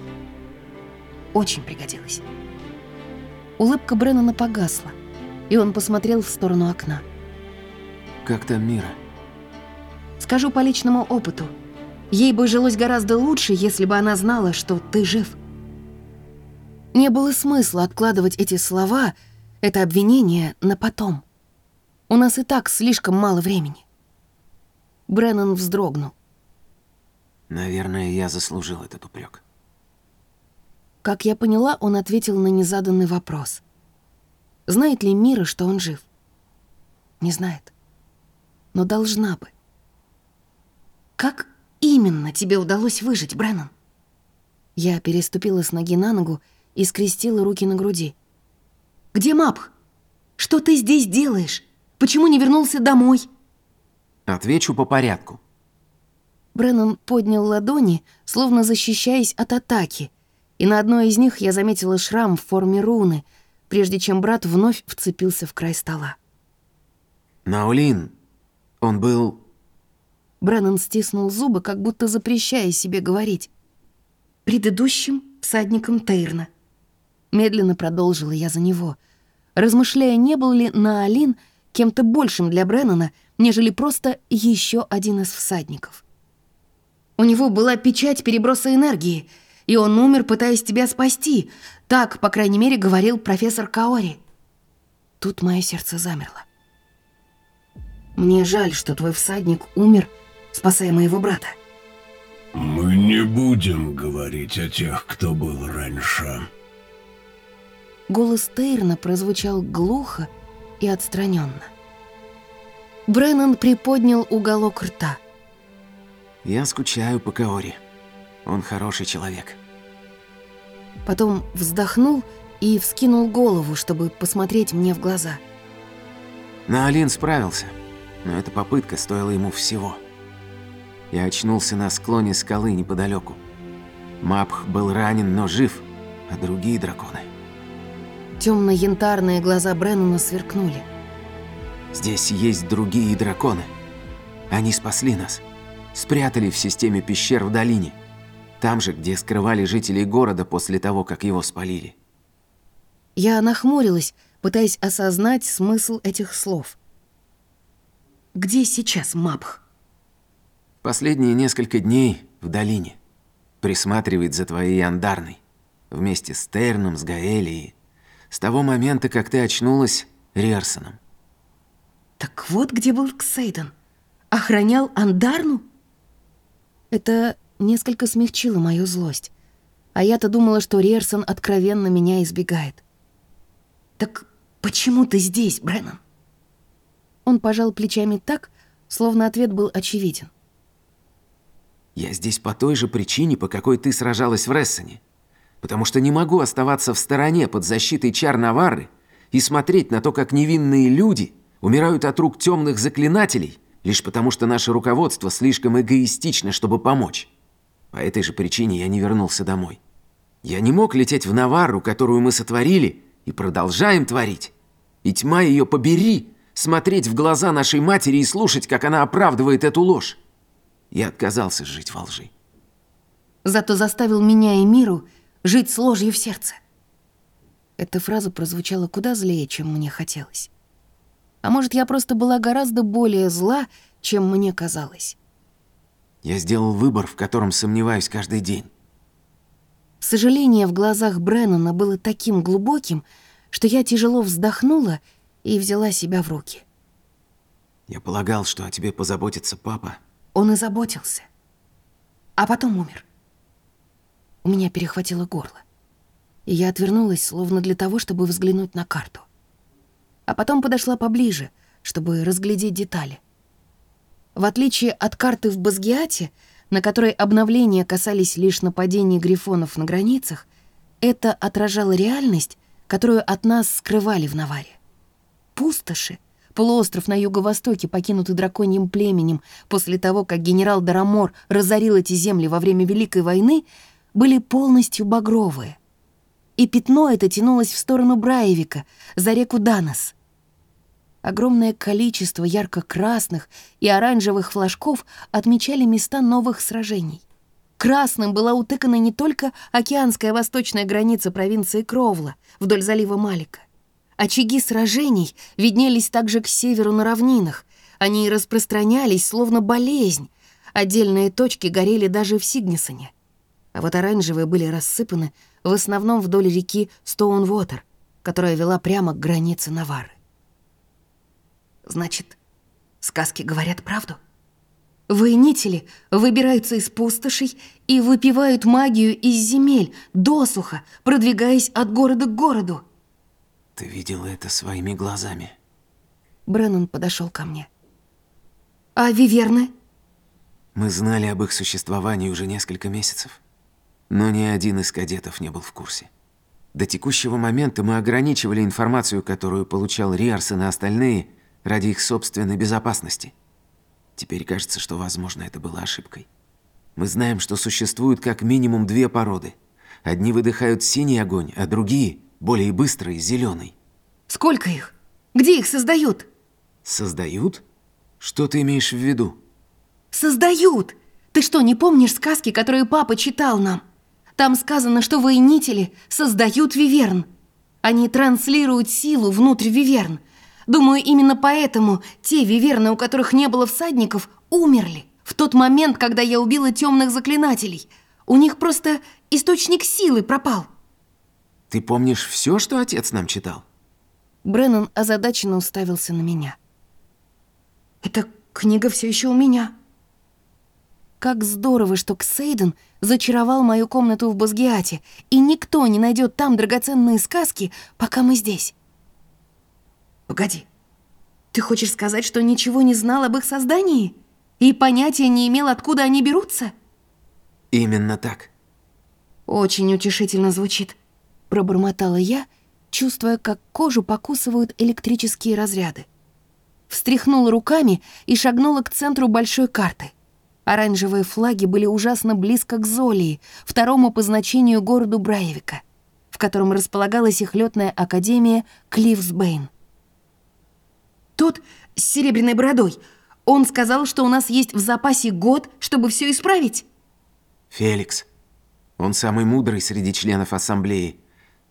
Очень пригодилась. Улыбка Бреннана погасла, и он посмотрел в сторону окна. Как там Мира? Скажу по личному опыту. Ей бы жилось гораздо лучше, если бы она знала, что ты жив. Не было смысла откладывать эти слова, это обвинение, на потом. У нас и так слишком мало времени. Бреннан вздрогнул. Наверное, я заслужил этот упрек. Как я поняла, он ответил на незаданный вопрос. Знает ли Мира, что он жив? Не знает. Но должна бы. Как именно тебе удалось выжить, Бреннан? Я переступила с ноги на ногу и скрестила руки на груди. «Где Мапх? Что ты здесь делаешь? Почему не вернулся домой?» Отвечу по порядку. Бреннан поднял ладони, словно защищаясь от атаки, и на одной из них я заметила шрам в форме руны, прежде чем брат вновь вцепился в край стола. Наулин, он был... Бреннан стиснул зубы, как будто запрещая себе говорить. Предыдущим всадником Тейрна. Медленно продолжила я за него, размышляя, не был ли Наалин кем-то большим для Бреннана, нежели просто еще один из всадников. У него была печать переброса энергии, и он умер, пытаясь тебя спасти. Так, по крайней мере, говорил профессор Каори. Тут мое сердце замерло. Мне жаль, что твой всадник умер, спасая моего брата. Мы не будем говорить о тех, кто был раньше. Голос Тейрна прозвучал глухо и отстраненно. Бреннан приподнял уголок рта. Я скучаю по Каори. Он хороший человек. Потом вздохнул и вскинул голову, чтобы посмотреть мне в глаза. Наолин справился, но эта попытка стоила ему всего. Я очнулся на склоне скалы неподалеку. Мапх был ранен, но жив, а другие драконы... Темно-янтарные глаза Бреннана сверкнули. Здесь есть другие драконы. Они спасли нас. Спрятали в системе пещер в долине. Там же, где скрывали жителей города после того, как его спалили. Я нахмурилась, пытаясь осознать смысл этих слов. Где сейчас Мапх? Последние несколько дней в долине. Присматривает за твоей андарной. Вместе с Терном, с Гаэлией. С того момента, как ты очнулась Риарсоном. Так вот где был Ксейден. Охранял Андарну? Это несколько смягчило мою злость. А я-то думала, что Риерсон откровенно меня избегает. «Так почему ты здесь, Бреннан?» Он пожал плечами так, словно ответ был очевиден. «Я здесь по той же причине, по какой ты сражалась в Рессоне. Потому что не могу оставаться в стороне под защитой чар Наварры и смотреть на то, как невинные люди умирают от рук темных заклинателей, лишь потому что наше руководство слишком эгоистично, чтобы помочь. По этой же причине я не вернулся домой. Я не мог лететь в Наварру, которую мы сотворили и продолжаем творить. И тьма ее побери, смотреть в глаза нашей матери и слушать, как она оправдывает эту ложь. Я отказался жить во лжи. Зато заставил меня и миру жить с ложью в сердце. Эта фраза прозвучала куда злее, чем мне хотелось. А может, я просто была гораздо более зла, чем мне казалось. Я сделал выбор, в котором сомневаюсь каждый день. Сожаление в глазах Бреннана было таким глубоким, что я тяжело вздохнула и взяла себя в руки. Я полагал, что о тебе позаботится папа. Он и заботился. А потом умер. У меня перехватило горло. И я отвернулась, словно для того, чтобы взглянуть на карту. А потом подошла поближе, чтобы разглядеть детали. В отличие от карты в Базгиате, на которой обновления касались лишь нападений грифонов на границах, это отражало реальность, которую от нас скрывали в Наваре. Пустоши, полуостров на юго-востоке, покинутый драконьим племенем после того, как генерал Дарамор разорил эти земли во время Великой войны, были полностью багровые. И пятно это тянулось в сторону Браевика, за реку Данос — Огромное количество ярко-красных и оранжевых флажков отмечали места новых сражений. Красным была утыкана не только океанская восточная граница провинции Кровла вдоль залива Малика. Очаги сражений виднелись также к северу на равнинах. Они распространялись, словно болезнь. Отдельные точки горели даже в Сигнисоне. А вот оранжевые были рассыпаны в основном вдоль реки Стоунвотер, которая вела прямо к границе Навары. Значит, сказки говорят правду? Воинители выбираются из пустошей и выпивают магию из земель, досуха, продвигаясь от города к городу. Ты видела это своими глазами. Бреннан подошел ко мне. А Виверны? Мы знали об их существовании уже несколько месяцев, но ни один из кадетов не был в курсе. До текущего момента мы ограничивали информацию, которую получал Риарсон и остальные – ради их собственной безопасности. Теперь кажется, что, возможно, это была ошибкой. Мы знаем, что существуют как минимум две породы. Одни выдыхают синий огонь, а другие – более быстрый, зеленый. Сколько их? Где их создают? Создают? Что ты имеешь в виду? Создают! Ты что, не помнишь сказки, которые папа читал нам? Там сказано, что воинители создают виверн. Они транслируют силу внутрь виверн – Думаю, именно поэтому те виверны, у которых не было всадников, умерли. В тот момент, когда я убила темных заклинателей. У них просто источник силы пропал. Ты помнишь все, что отец нам читал? Бреннан озадаченно уставился на меня. Эта книга все еще у меня. Как здорово, что Ксейден зачаровал мою комнату в Базгиате, и никто не найдет там драгоценные сказки, пока мы здесь. Погоди. Ты хочешь сказать, что ничего не знал об их создании? И понятия не имел, откуда они берутся? Именно так. Очень утешительно звучит. Пробормотала я, чувствуя, как кожу покусывают электрические разряды. Встряхнула руками и шагнула к центру большой карты. Оранжевые флаги были ужасно близко к Золии, второму по значению городу Брайвика, в котором располагалась их летная академия Клиффсбейн. Тот с серебряной бородой. Он сказал, что у нас есть в запасе год, чтобы все исправить. Феликс. Он самый мудрый среди членов ассамблеи.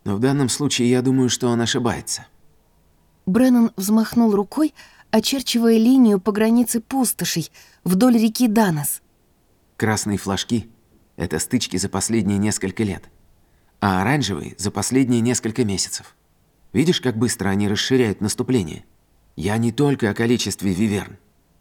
Но в данном случае я думаю, что он ошибается. Бреннан взмахнул рукой, очерчивая линию по границе пустошей вдоль реки Данас. Красные флажки – это стычки за последние несколько лет, а оранжевые – за последние несколько месяцев. Видишь, как быстро они расширяют наступление? Я не только о количестве виверн,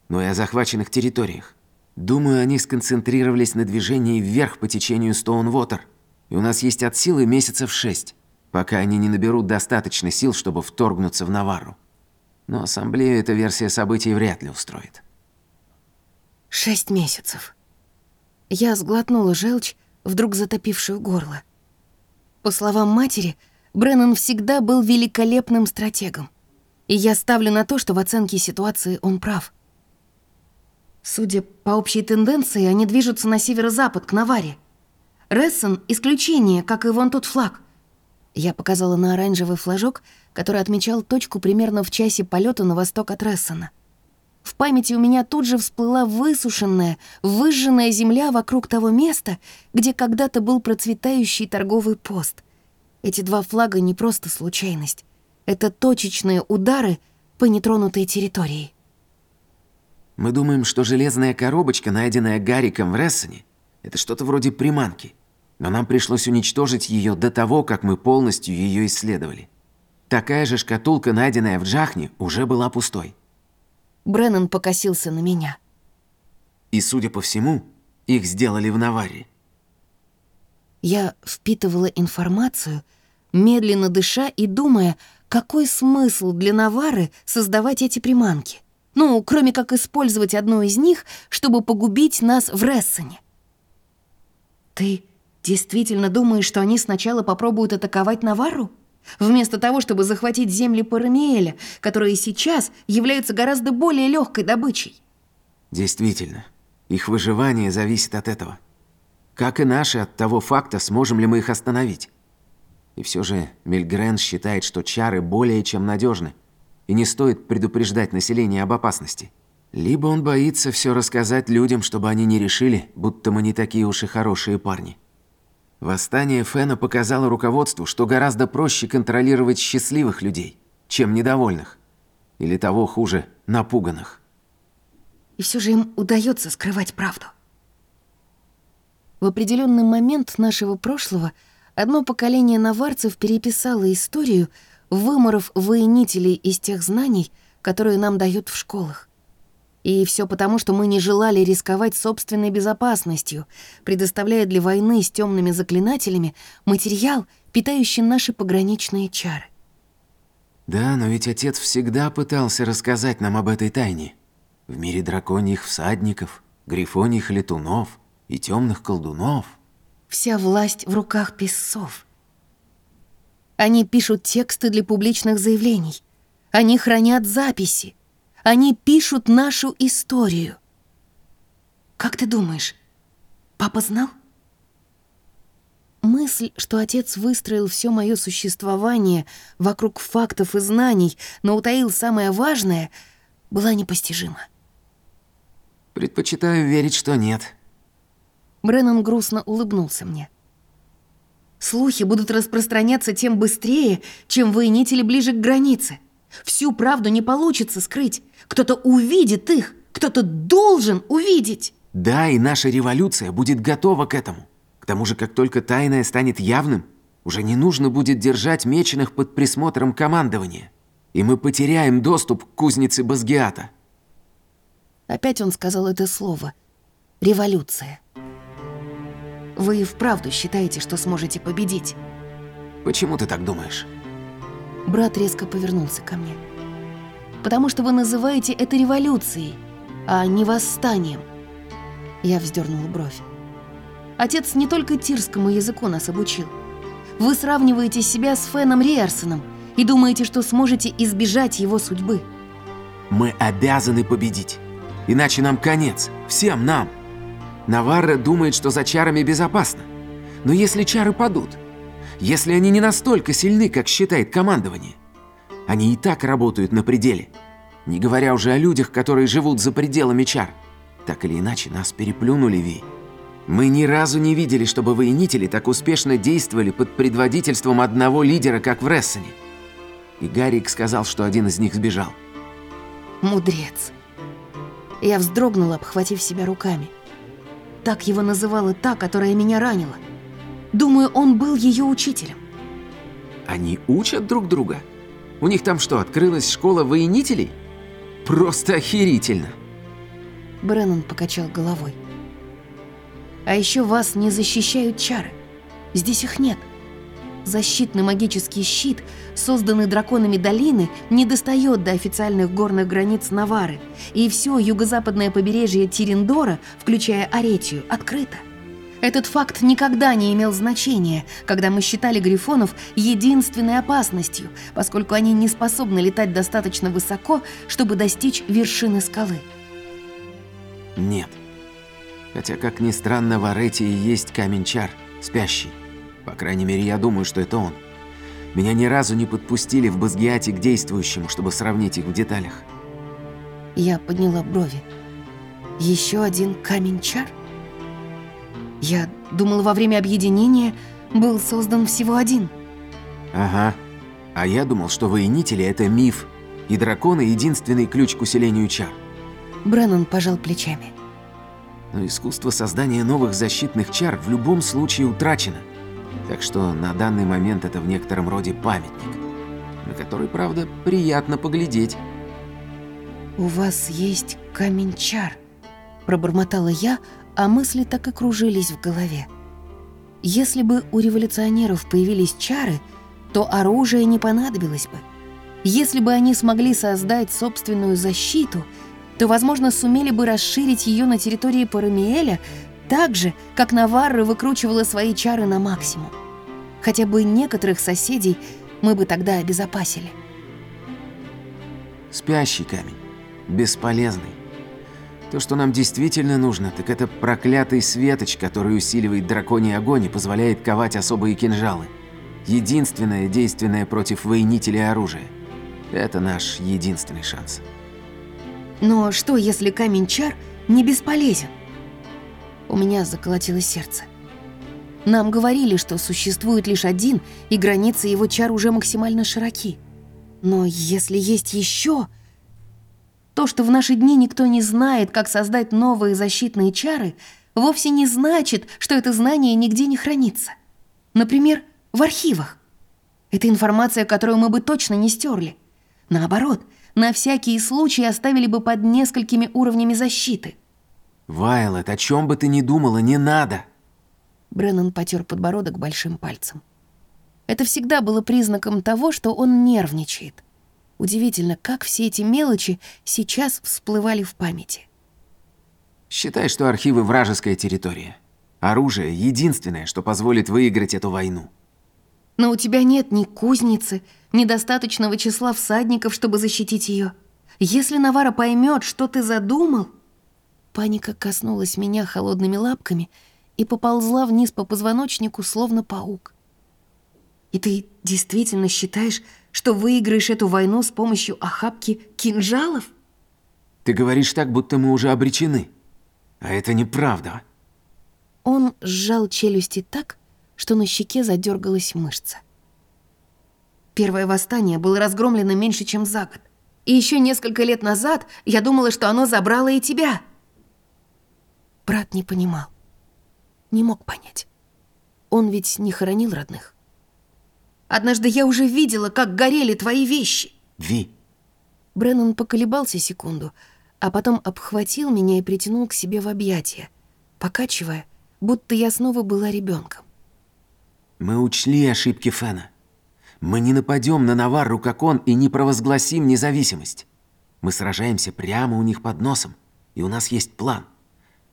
но и о захваченных территориях. Думаю, они сконцентрировались на движении вверх по течению Стоунвотер, и у нас есть от силы месяцев шесть, пока они не наберут достаточно сил, чтобы вторгнуться в Наварру. Но ассамблею эта версия событий вряд ли устроит. Шесть месяцев. Я сглотнула желчь, вдруг затопившую горло. По словам матери, Бреннан всегда был великолепным стратегом. И я ставлю на то, что в оценке ситуации он прав. Судя по общей тенденции, они движутся на северо-запад, к Наваре. Рессон — исключение, как и вон тот флаг. Я показала на оранжевый флажок, который отмечал точку примерно в часе полета на восток от Рессона. В памяти у меня тут же всплыла высушенная, выжженная земля вокруг того места, где когда-то был процветающий торговый пост. Эти два флага не просто случайность. Это точечные удары по нетронутой территории. Мы думаем, что железная коробочка, найденная Гариком в Рессоне, это что-то вроде приманки. Но нам пришлось уничтожить ее до того, как мы полностью ее исследовали. Такая же шкатулка, найденная в Джахне, уже была пустой. Бреннан покосился на меня. И, судя по всему, их сделали в Наваре. Я впитывала информацию, медленно дыша и думая, какой смысл для Навары создавать эти приманки. Ну, кроме как использовать одну из них, чтобы погубить нас в Рессоне. Ты действительно думаешь, что они сначала попробуют атаковать Навару? Вместо того, чтобы захватить земли Парамиэля, которые сейчас являются гораздо более легкой добычей. Действительно, их выживание зависит от этого. Как и наши от того факта, сможем ли мы их остановить. И все же Мильгрен считает, что чары более чем надежны, и не стоит предупреждать население об опасности. Либо он боится все рассказать людям, чтобы они не решили, будто мы не такие уж и хорошие парни. Восстание Фена показало руководству, что гораздо проще контролировать счастливых людей, чем недовольных. Или того хуже, напуганных. И все же им удается скрывать правду. В определенный момент нашего прошлого одно поколение наварцев переписало историю, выморов воинителей из тех знаний, которые нам дают в школах. И все потому, что мы не желали рисковать собственной безопасностью, предоставляя для войны с темными заклинателями материал, питающий наши пограничные чары. Да, но ведь отец всегда пытался рассказать нам об этой тайне. В мире драконьих всадников, грифоньих летунов и темных колдунов. Вся власть в руках песцов. Они пишут тексты для публичных заявлений. Они хранят записи. Они пишут нашу историю. Как ты думаешь, папа знал? Мысль, что отец выстроил все мое существование вокруг фактов и знаний, но утаил самое важное, была непостижима. Предпочитаю верить, что нет. Бреннан грустно улыбнулся мне. Слухи будут распространяться тем быстрее, чем воинители ближе к границе. Всю правду не получится скрыть. Кто-то увидит их, кто-то должен увидеть. Да, и наша революция будет готова к этому. К тому же, как только тайное станет явным, уже не нужно будет держать меченых под присмотром командования. И мы потеряем доступ к кузнице Базгиата. Опять он сказал это слово. Революция. Вы и вправду считаете, что сможете победить? Почему ты так думаешь? Брат резко повернулся ко мне. «Потому что вы называете это революцией, а не восстанием». Я вздернула бровь. Отец не только тирскому языку нас обучил. Вы сравниваете себя с Феном Риерсоном и думаете, что сможете избежать его судьбы. Мы обязаны победить. Иначе нам конец. Всем нам. Наварра думает, что за чарами безопасно. Но если чары падут, если они не настолько сильны, как считает командование? Они и так работают на пределе. Не говоря уже о людях, которые живут за пределами чар. Так или иначе, нас переплюнули, Ви. Мы ни разу не видели, чтобы военители так успешно действовали под предводительством одного лидера, как в Рессоне. И Гарик сказал, что один из них сбежал. Мудрец. Я вздрогнула, обхватив себя руками. Так его называла та, которая меня ранила. Думаю, он был ее учителем. Они учат друг друга? У них там что, открылась школа военителей? Просто охерительно. Бреннан покачал головой. А еще вас не защищают чары. Здесь их нет. Защитный магический щит, созданный драконами долины, не достает до официальных горных границ Навары, и все юго-западное побережье Тирендора, включая Аретию, открыто. Этот факт никогда не имел значения, когда мы считали грифонов единственной опасностью, поскольку они не способны летать достаточно высоко, чтобы достичь вершины скалы. Нет. Хотя, как ни странно, в Аретии есть камень-чар, спящий. По крайней мере, я думаю, что это он. Меня ни разу не подпустили в Базгиате к действующему, чтобы сравнить их в деталях. Я подняла брови. Еще один камень-чар? Я думала, во время объединения был создан всего один. Ага. А я думал, что военители — это миф, и драконы — единственный ключ к усилению чар. Бреннан пожал плечами. Но искусство создания новых защитных чар в любом случае утрачено. Так что на данный момент это в некотором роде памятник, на который, правда, приятно поглядеть. «У вас есть камень чар», – пробормотала я, а мысли так и кружились в голове. Если бы у революционеров появились чары, то оружие не понадобилось бы. Если бы они смогли создать собственную защиту, то, возможно, сумели бы расширить ее на территории Парамиэля так же, как Наварра выкручивала свои чары на максимум. Хотя бы некоторых соседей мы бы тогда обезопасили. Спящий камень. Бесполезный. То, что нам действительно нужно, так это проклятый светоч, который усиливает драконий огонь и позволяет ковать особые кинжалы. Единственное действенное против воинителей оружие. Это наш единственный шанс. Но что, если камень чар не бесполезен? У меня заколотилось сердце. Нам говорили, что существует лишь один, и границы его чар уже максимально широки. Но если есть еще... То, что в наши дни никто не знает, как создать новые защитные чары, вовсе не значит, что это знание нигде не хранится. Например, в архивах. Это информация, которую мы бы точно не стерли. Наоборот, на всякий случай оставили бы под несколькими уровнями защиты. Вайлет, о чем бы ты ни думала, не надо. Бреннан потер подбородок большим пальцем. Это всегда было признаком того, что он нервничает. Удивительно, как все эти мелочи сейчас всплывали в памяти. Считай, что архивы вражеская территория. Оружие — единственное, что позволит выиграть эту войну. Но у тебя нет ни кузницы, ни достаточного числа всадников, чтобы защитить ее. Если Навара поймет, что ты задумал... Паника коснулась меня холодными лапками — и поползла вниз по позвоночнику, словно паук. «И ты действительно считаешь, что выиграешь эту войну с помощью охапки кинжалов?» «Ты говоришь так, будто мы уже обречены. А это неправда». Он сжал челюсти так, что на щеке задергалась мышца. Первое восстание было разгромлено меньше, чем за год. И еще несколько лет назад я думала, что оно забрало и тебя. Брат не понимал не мог понять. Он ведь не хоронил родных. Однажды я уже видела, как горели твои вещи. Ви. Бреннан поколебался секунду, а потом обхватил меня и притянул к себе в объятия, покачивая, будто я снова была ребенком. Мы учли ошибки Фена. Мы не нападем на Наварру, как он, и не провозгласим независимость. Мы сражаемся прямо у них под носом, и у нас есть план.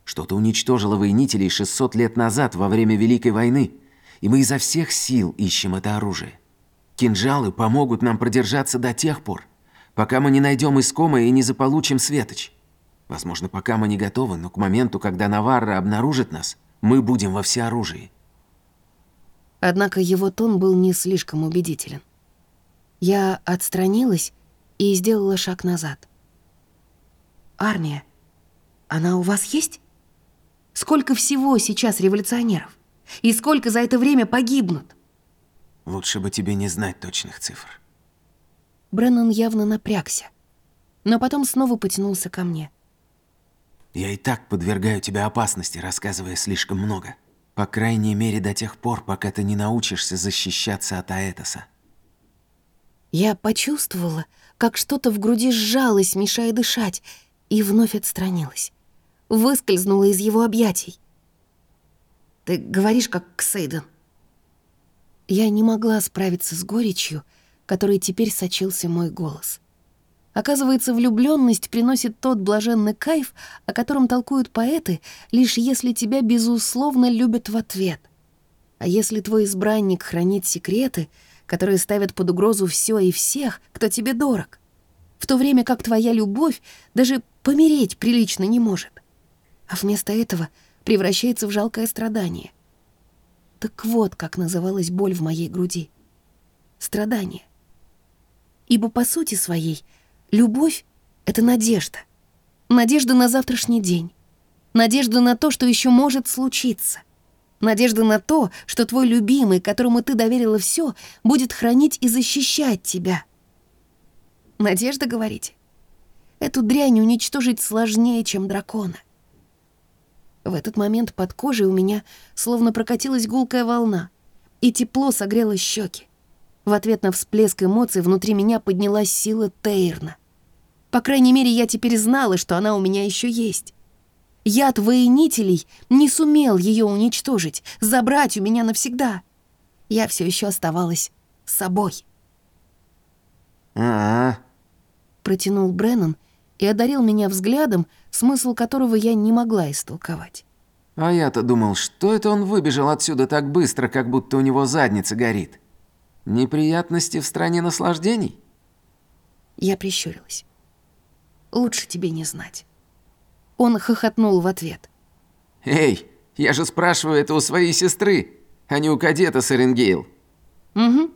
Что-то уничтожило воинителей 600 лет назад во время Великой войны, и мы изо всех сил ищем это оружие. Кинжалы помогут нам продержаться до тех пор, пока мы не найдем искомое и не заполучим светоч. Возможно, пока мы не готовы, но к моменту, когда Наварра обнаружит нас, мы будем во всеоружии. Однако его тон был не слишком убедителен. Я отстранилась и сделала шаг назад. «Армия, она у вас есть?» Сколько всего сейчас революционеров? И сколько за это время погибнут? Лучше бы тебе не знать точных цифр. Бреннан явно напрягся, но потом снова потянулся ко мне. Я и так подвергаю тебя опасности, рассказывая слишком много. По крайней мере, до тех пор, пока ты не научишься защищаться от Аэтоса. Я почувствовала, как что-то в груди сжалось, мешая дышать, и вновь отстранилась. Выскользнула из его объятий. «Ты говоришь, как Ксейден». Я не могла справиться с горечью, которой теперь сочился мой голос. Оказывается, влюбленность приносит тот блаженный кайф, о котором толкуют поэты, лишь если тебя безусловно любят в ответ. А если твой избранник хранит секреты, которые ставят под угрозу все и всех, кто тебе дорог, в то время как твоя любовь даже помереть прилично не может, а вместо этого превращается в жалкое страдание. Так вот, как называлась боль в моей груди. Страдание. Ибо по сути своей — Любовь — это надежда. Надежда на завтрашний день. Надежда на то, что еще может случиться. Надежда на то, что твой любимый, которому ты доверила все, будет хранить и защищать тебя. Надежда, говорите? Эту дрянь уничтожить сложнее, чем дракона. В этот момент под кожей у меня словно прокатилась гулкая волна, и тепло согрело щеки. В ответ на всплеск эмоций внутри меня поднялась сила Тейрна. По крайней мере, я теперь знала, что она у меня еще есть. Яд воинителей не сумел ее уничтожить, забрать у меня навсегда. Я все еще оставалась собой. А, -а, протянул Бреннан и одарил меня взглядом, смысл которого я не могла истолковать. А я-то думал, что это он выбежал отсюда так быстро, как будто у него задница горит. Неприятности в стране наслаждений? Я прищурилась. Лучше тебе не знать. Он хохотнул в ответ. Эй, я же спрашиваю это у своей сестры, а не у кадета Саренгейл. Угу.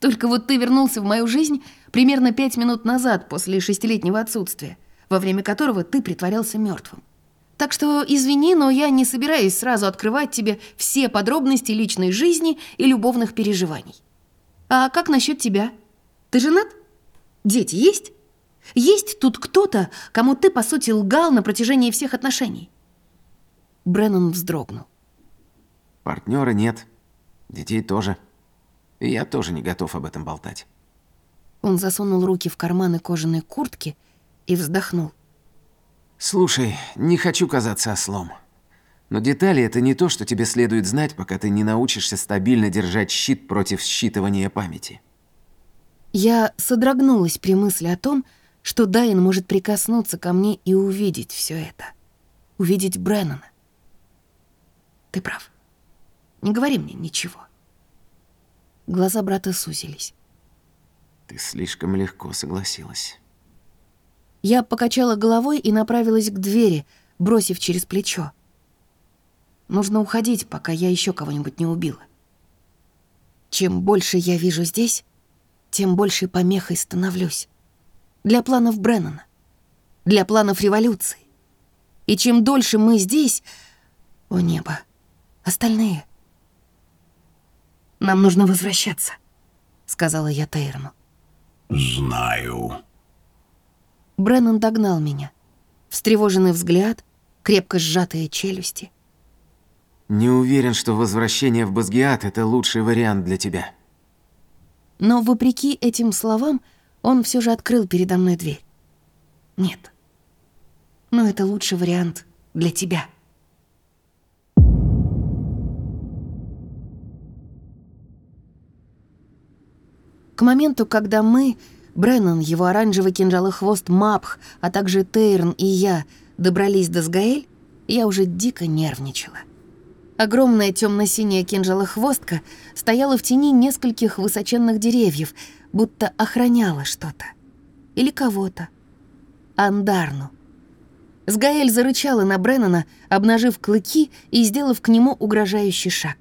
Только вот ты вернулся в мою жизнь примерно пять минут назад после шестилетнего отсутствия, во время которого ты притворялся мертвым. Так что извини, но я не собираюсь сразу открывать тебе все подробности личной жизни и любовных переживаний. А как насчет тебя? Ты женат? Дети есть? Есть тут кто-то, кому ты, по сути, лгал на протяжении всех отношений?» Бреннан вздрогнул. Партнера нет. Детей тоже. И я тоже не готов об этом болтать. Он засунул руки в карманы кожаной куртки и вздохнул. «Слушай, не хочу казаться ослом. Но детали — это не то, что тебе следует знать, пока ты не научишься стабильно держать щит против считывания памяти. Я содрогнулась при мысли о том, что Дайн может прикоснуться ко мне и увидеть все это. Увидеть Бреннана. Ты прав. Не говори мне ничего. Глаза брата сузились. Ты слишком легко согласилась. Я покачала головой и направилась к двери, бросив через плечо. Нужно уходить, пока я еще кого-нибудь не убила. Чем больше я вижу здесь, тем больше помехой становлюсь. Для планов Бреннана, для планов революции. И чем дольше мы здесь... О небо, остальные... «Нам нужно возвращаться», — сказала я Тейрну. «Знаю». Бреннан догнал меня. Встревоженный взгляд, крепко сжатые челюсти — не уверен, что возвращение в Базгиат — это лучший вариант для тебя. Но вопреки этим словам, он все же открыл передо мной дверь. Нет. Но это лучший вариант для тебя. К моменту, когда мы, Бреннан, его оранжевый кинжалый хвост Мапх, а также Тейрн и я добрались до Сгаэль, я уже дико нервничала. Огромная темно-синяя кинжалохвостка стояла в тени нескольких высоченных деревьев, будто охраняла что-то. Или кого-то. Андарну. Сгаэль зарычала на Бреннана, обнажив клыки и сделав к нему угрожающий шаг.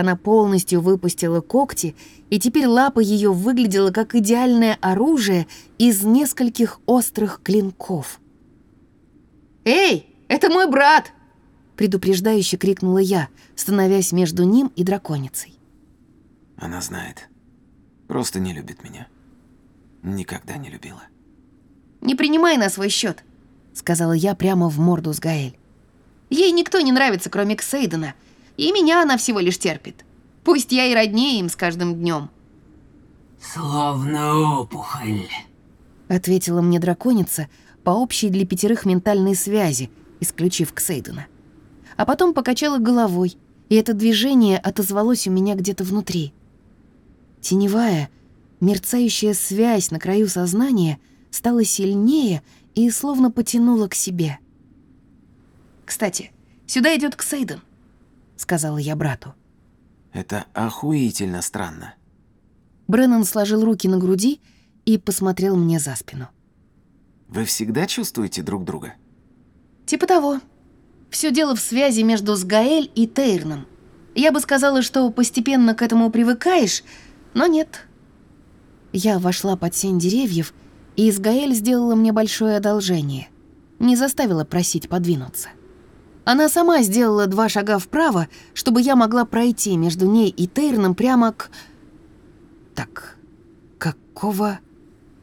Она полностью выпустила когти, и теперь лапа ее выглядела как идеальное оружие из нескольких острых клинков. «Эй, это мой брат!» предупреждающе крикнула я, становясь между ним и драконицей. Она знает. Просто не любит меня. Никогда не любила. «Не принимай на свой счет, сказала я прямо в морду с Гаэль. «Ей никто не нравится, кроме Ксейдена, и меня она всего лишь терпит. Пусть я и роднее им с каждым днем. «Словно опухоль», — ответила мне драконица по общей для пятерых ментальной связи, исключив Ксейдена. А потом покачала головой, и это движение отозвалось у меня где-то внутри. Теневая, мерцающая связь на краю сознания стала сильнее и словно потянула к себе. «Кстати, сюда идет Ксейден», — сказала я брату. Это охуительно странно. Бреннан сложил руки на груди и посмотрел мне за спину. Вы всегда чувствуете друг друга? Типа того. Все дело в связи между Сгаэль и Тейрном. Я бы сказала, что постепенно к этому привыкаешь, но нет. Я вошла под сень деревьев, и Сгаэль сделала мне большое одолжение. Не заставила просить подвинуться. Она сама сделала два шага вправо, чтобы я могла пройти между ней и Тейрном прямо к... Так, какого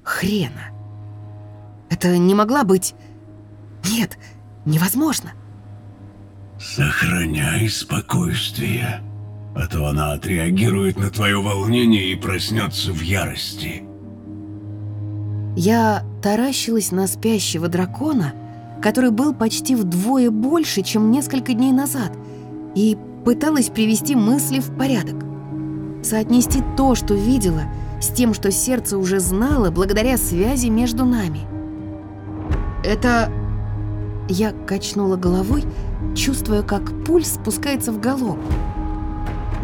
хрена? Это не могла быть... Нет, невозможно. Сохраняй спокойствие, а то она отреагирует на твое волнение и проснется в ярости. Я таращилась на спящего дракона, который был почти вдвое больше, чем несколько дней назад, и пыталась привести мысли в порядок. Соотнести то, что видела, с тем, что сердце уже знало благодаря связи между нами. Это... Я качнула головой, чувствуя, как пульс спускается в голову.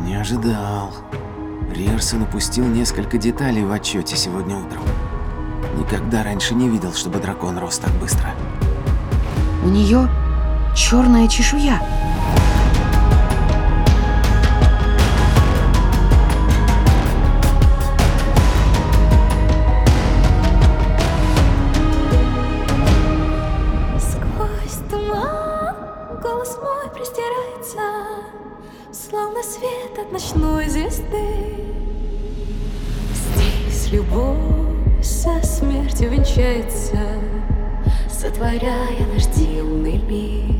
Не ожидал. Риерсон упустил несколько деталей в отчете сегодня утром. Никогда раньше не видел, чтобы дракон рос так быстро. У нее черная чешуя. Сквозь туман голос мой простирается, Словно свет от ночной звезды. Здесь любовь со смертью венчается, Сотворяя наш дивный will need me.